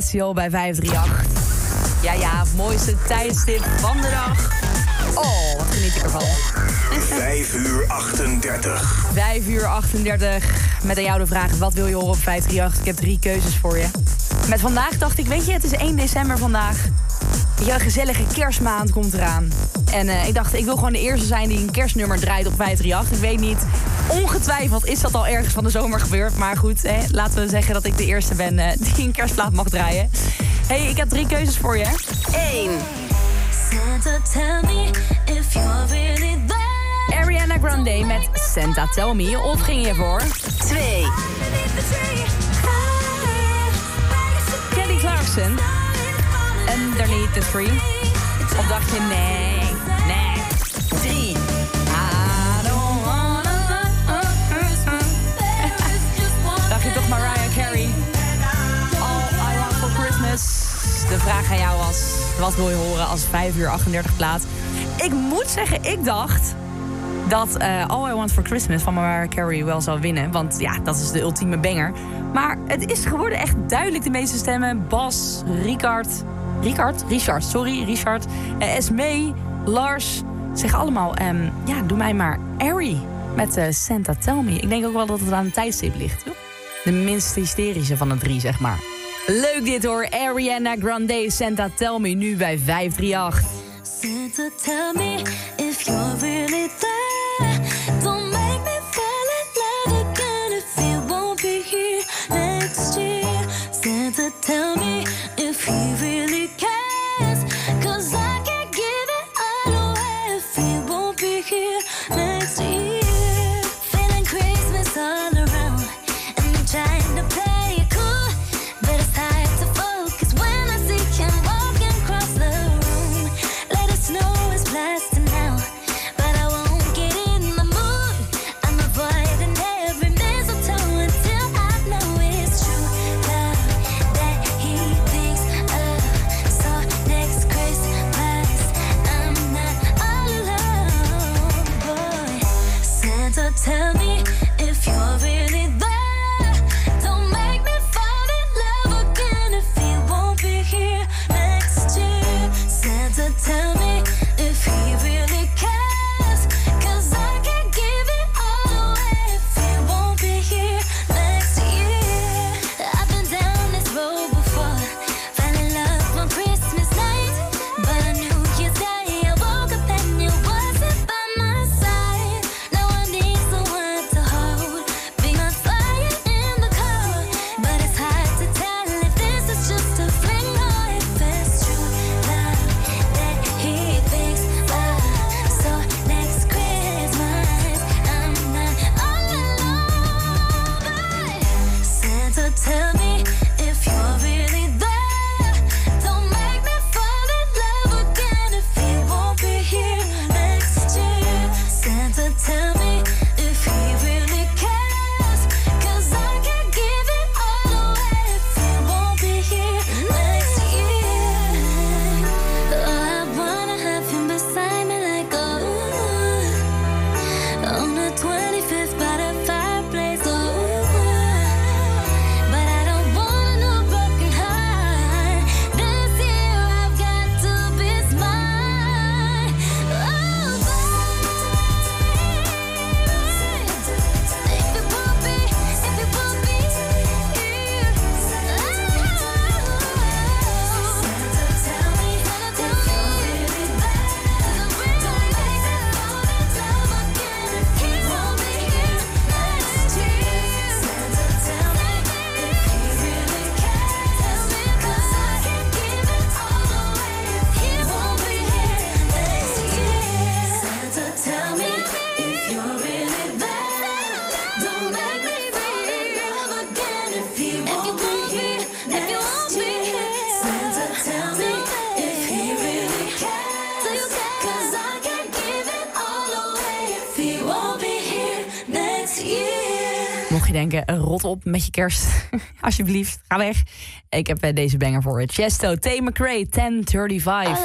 Bij 538. Ja, ja, mooiste tijdstip van de dag. Oh, wat geniet ik ervan. 5 uur 38. 5 uur 38. Met aan jou de vraag, wat wil je horen op 538? Ik heb drie keuzes voor je. Met vandaag dacht ik, weet je, het is 1 december vandaag. Ja, een gezellige kerstmaand komt eraan. En uh, ik dacht, ik wil gewoon de eerste zijn die een kerstnummer draait op 538. Ik weet niet Ongetwijfeld is dat al ergens van de zomer gebeurd. Maar goed, hè, laten we zeggen dat ik de eerste ben eh, die een kerstplaat mag draaien. hey, ik heb drie keuzes voor je. 1. Ariana Grande met Santa Tell Me. Of ging je voor? Twee Kelly Clarkson. Underneath the Tree. Of dacht je nee? De vraag aan jou was, wat wil je horen als 5 uur 38 plaat? Ik moet zeggen, ik dacht dat eh, All I Want For Christmas van Mariah Carey wel zou winnen. Want ja, dat is de ultieme banger. Maar het is geworden echt duidelijk de meeste stemmen. Bas, Ricard, Ricard, Richard, sorry, Richard, eh, Esme, Lars. Zeg allemaal, ehm, ja, doe mij maar Harry met eh, Santa Tell Me. Ik denk ook wel dat het aan een tijdstip ligt. De minst hysterische van de drie, zeg maar. Leuk dit hoor. Ariana Grande, Santa Tell Me, nu bij 538. Santa Tell Me... met je kerst. (laughs) Alsjeblieft, ga weg. Ik heb eh, deze banger voor het Chesto, T. McRae, 1035.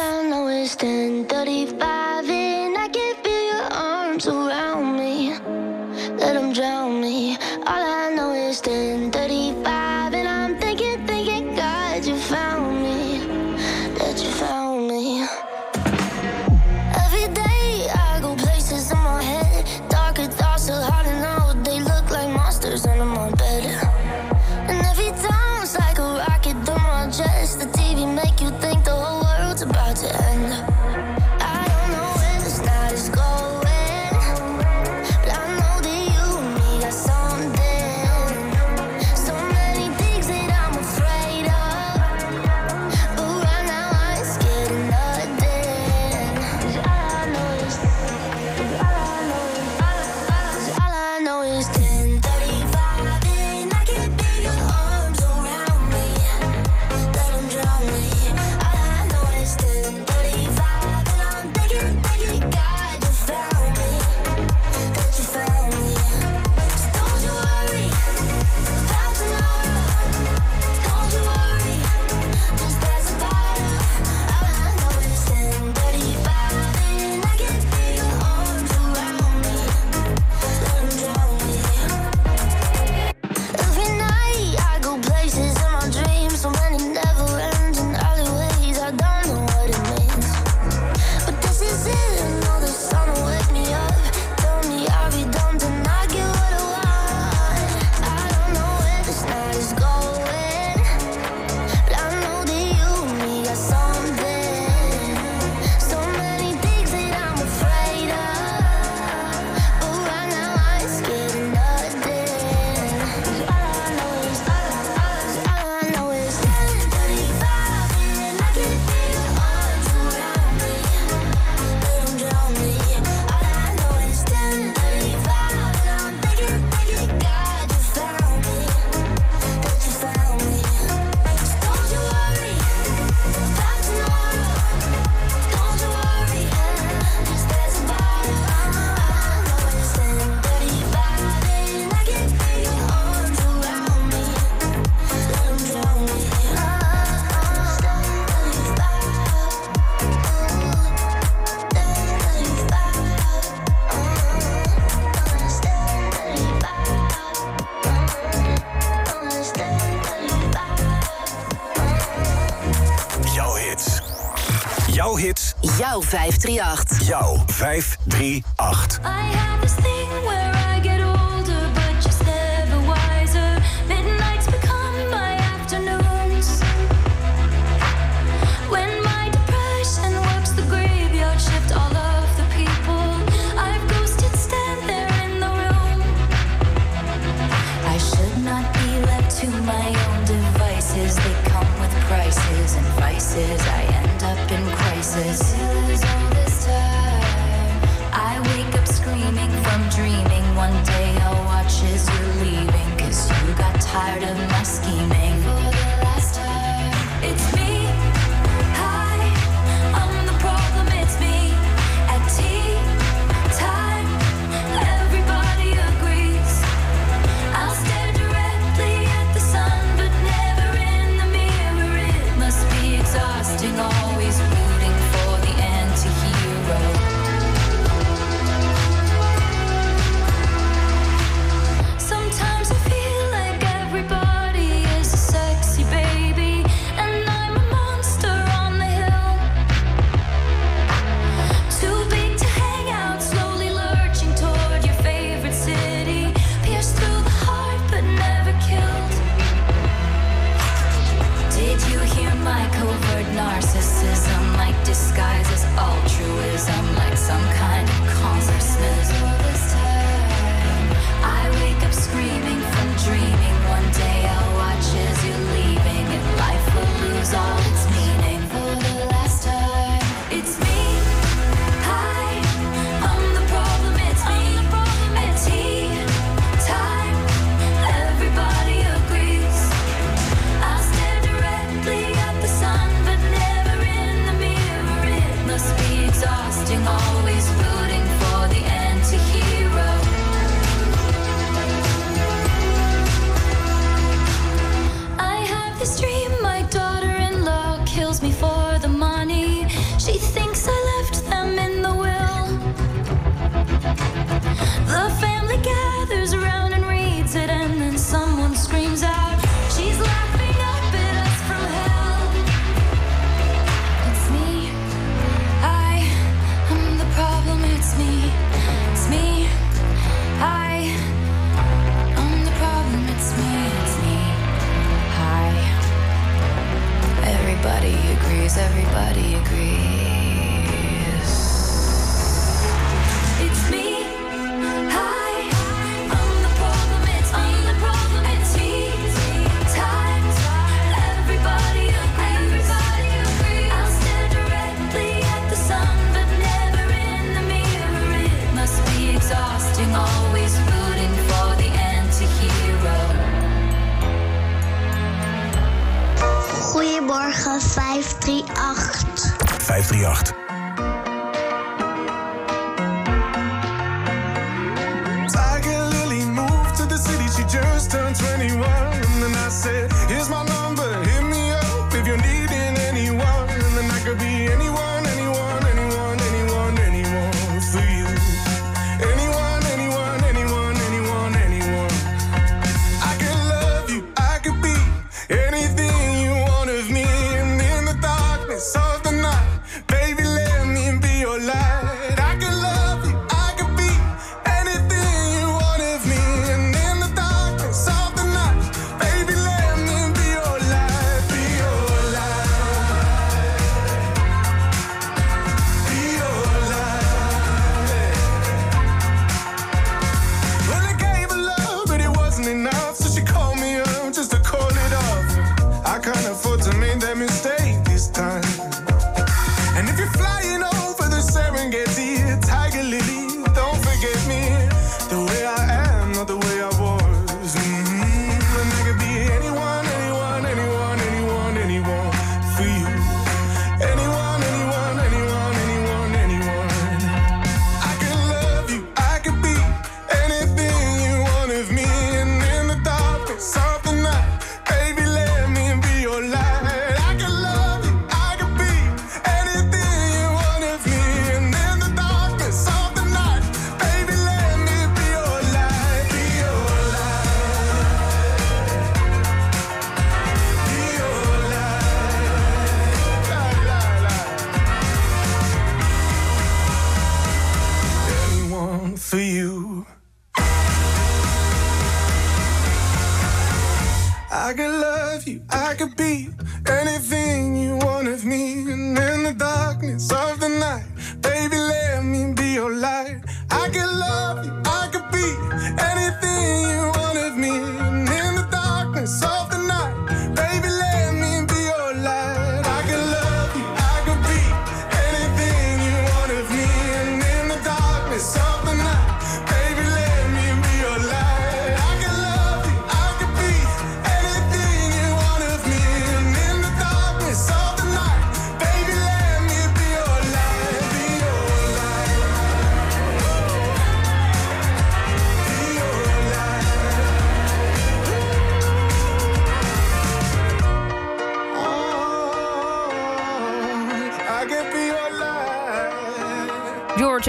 Jouw 538. Jouw 538.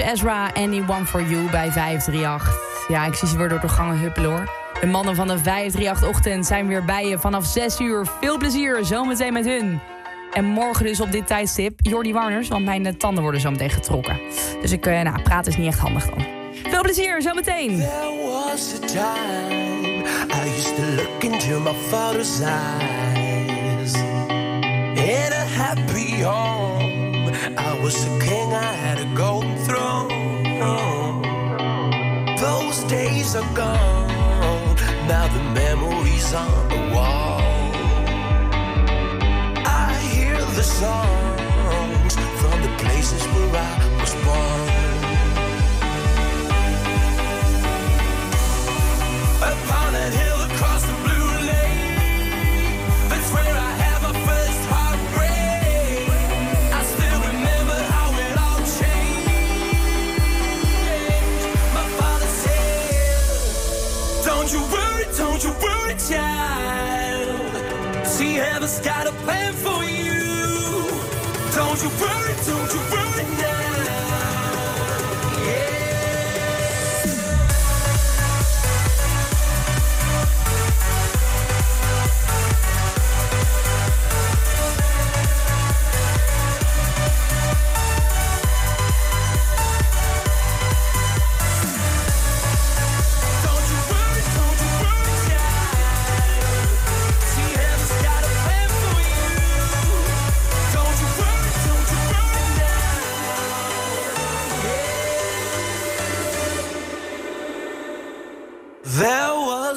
Ezra, Anyone for You bij 538. Ja, ik zie ze weer door de gangen huppelen hoor. De mannen van de 538-ochtend zijn weer bij je vanaf 6 uur. Veel plezier, zometeen met hun. En morgen dus op dit tijdstip Jordi Warners, want mijn tanden worden zo meteen getrokken. Dus ik, eh, nou, praten is niet echt handig dan. Veel plezier, zometeen. There was a time I used to look into my father's eyes. In a happy home, I was king, I had. Those days are gone, now the memories on the wall. I hear the songs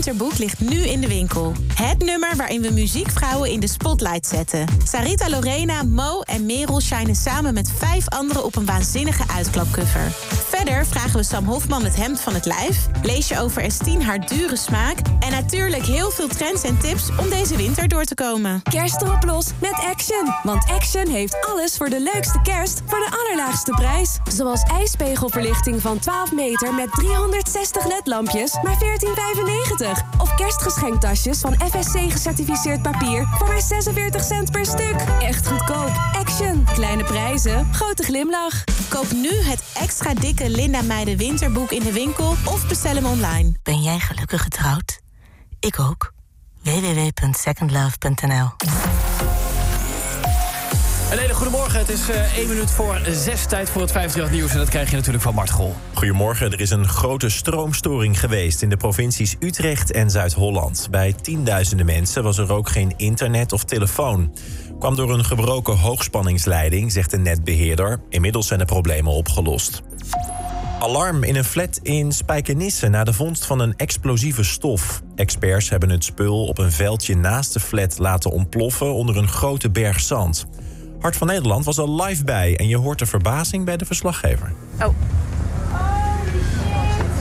Winterboek ligt nu in de winkel. Het nummer waarin we muziekvrouwen in de spotlight zetten. Sarita Lorena, Mo en Merel shinen samen met vijf anderen op een waanzinnige uitklapcover. Vragen we Sam Hofman het hemd van het lijf. Lees je over Estine haar dure smaak. En natuurlijk heel veel trends en tips om deze winter door te komen. Kerst erop los met Action. Want Action heeft alles voor de leukste kerst voor de allerlaagste prijs. Zoals ijspegelverlichting van 12 meter met 360 ledlampjes, maar 14,95. Of kerstgeschenktasjes van FSC gecertificeerd papier voor maar 46 cent per stuk. Echt goedkoop. Action. Kleine prijzen, grote glimlach. Koop nu het extra dikke Linda Meijden winterboek in de winkel of bestel hem online. Ben jij gelukkig getrouwd? Ik ook. www.secondlove.nl Een hele goede morgen. Het is eh 1 minuut voor 6 tijd voor het 58 nieuws. En dat krijg je natuurlijk van Mart Gol. Goedemorgen. Er is een grote stroomstoring geweest in de provincies Utrecht en Zuid-Holland. Bij tienduizenden mensen was er ook geen internet of telefoon. Kwam door een gebroken hoogspanningsleiding, zegt de netbeheerder. Inmiddels zijn de problemen opgelost. Alarm in een flat in Spijkenisse na de vondst van een explosieve stof. Experts hebben het spul op een veldje naast de flat laten ontploffen onder een grote berg zand. Hart van Nederland was er live bij en je hoort de verbazing bij de verslaggever. Oh.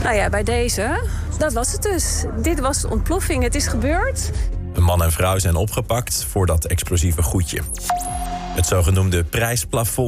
Nou ja, bij deze, dat was het dus. Dit was de ontploffing. Het is gebeurd. Een man en vrouw zijn opgepakt voor dat explosieve goedje. Het zogenoemde prijsplafond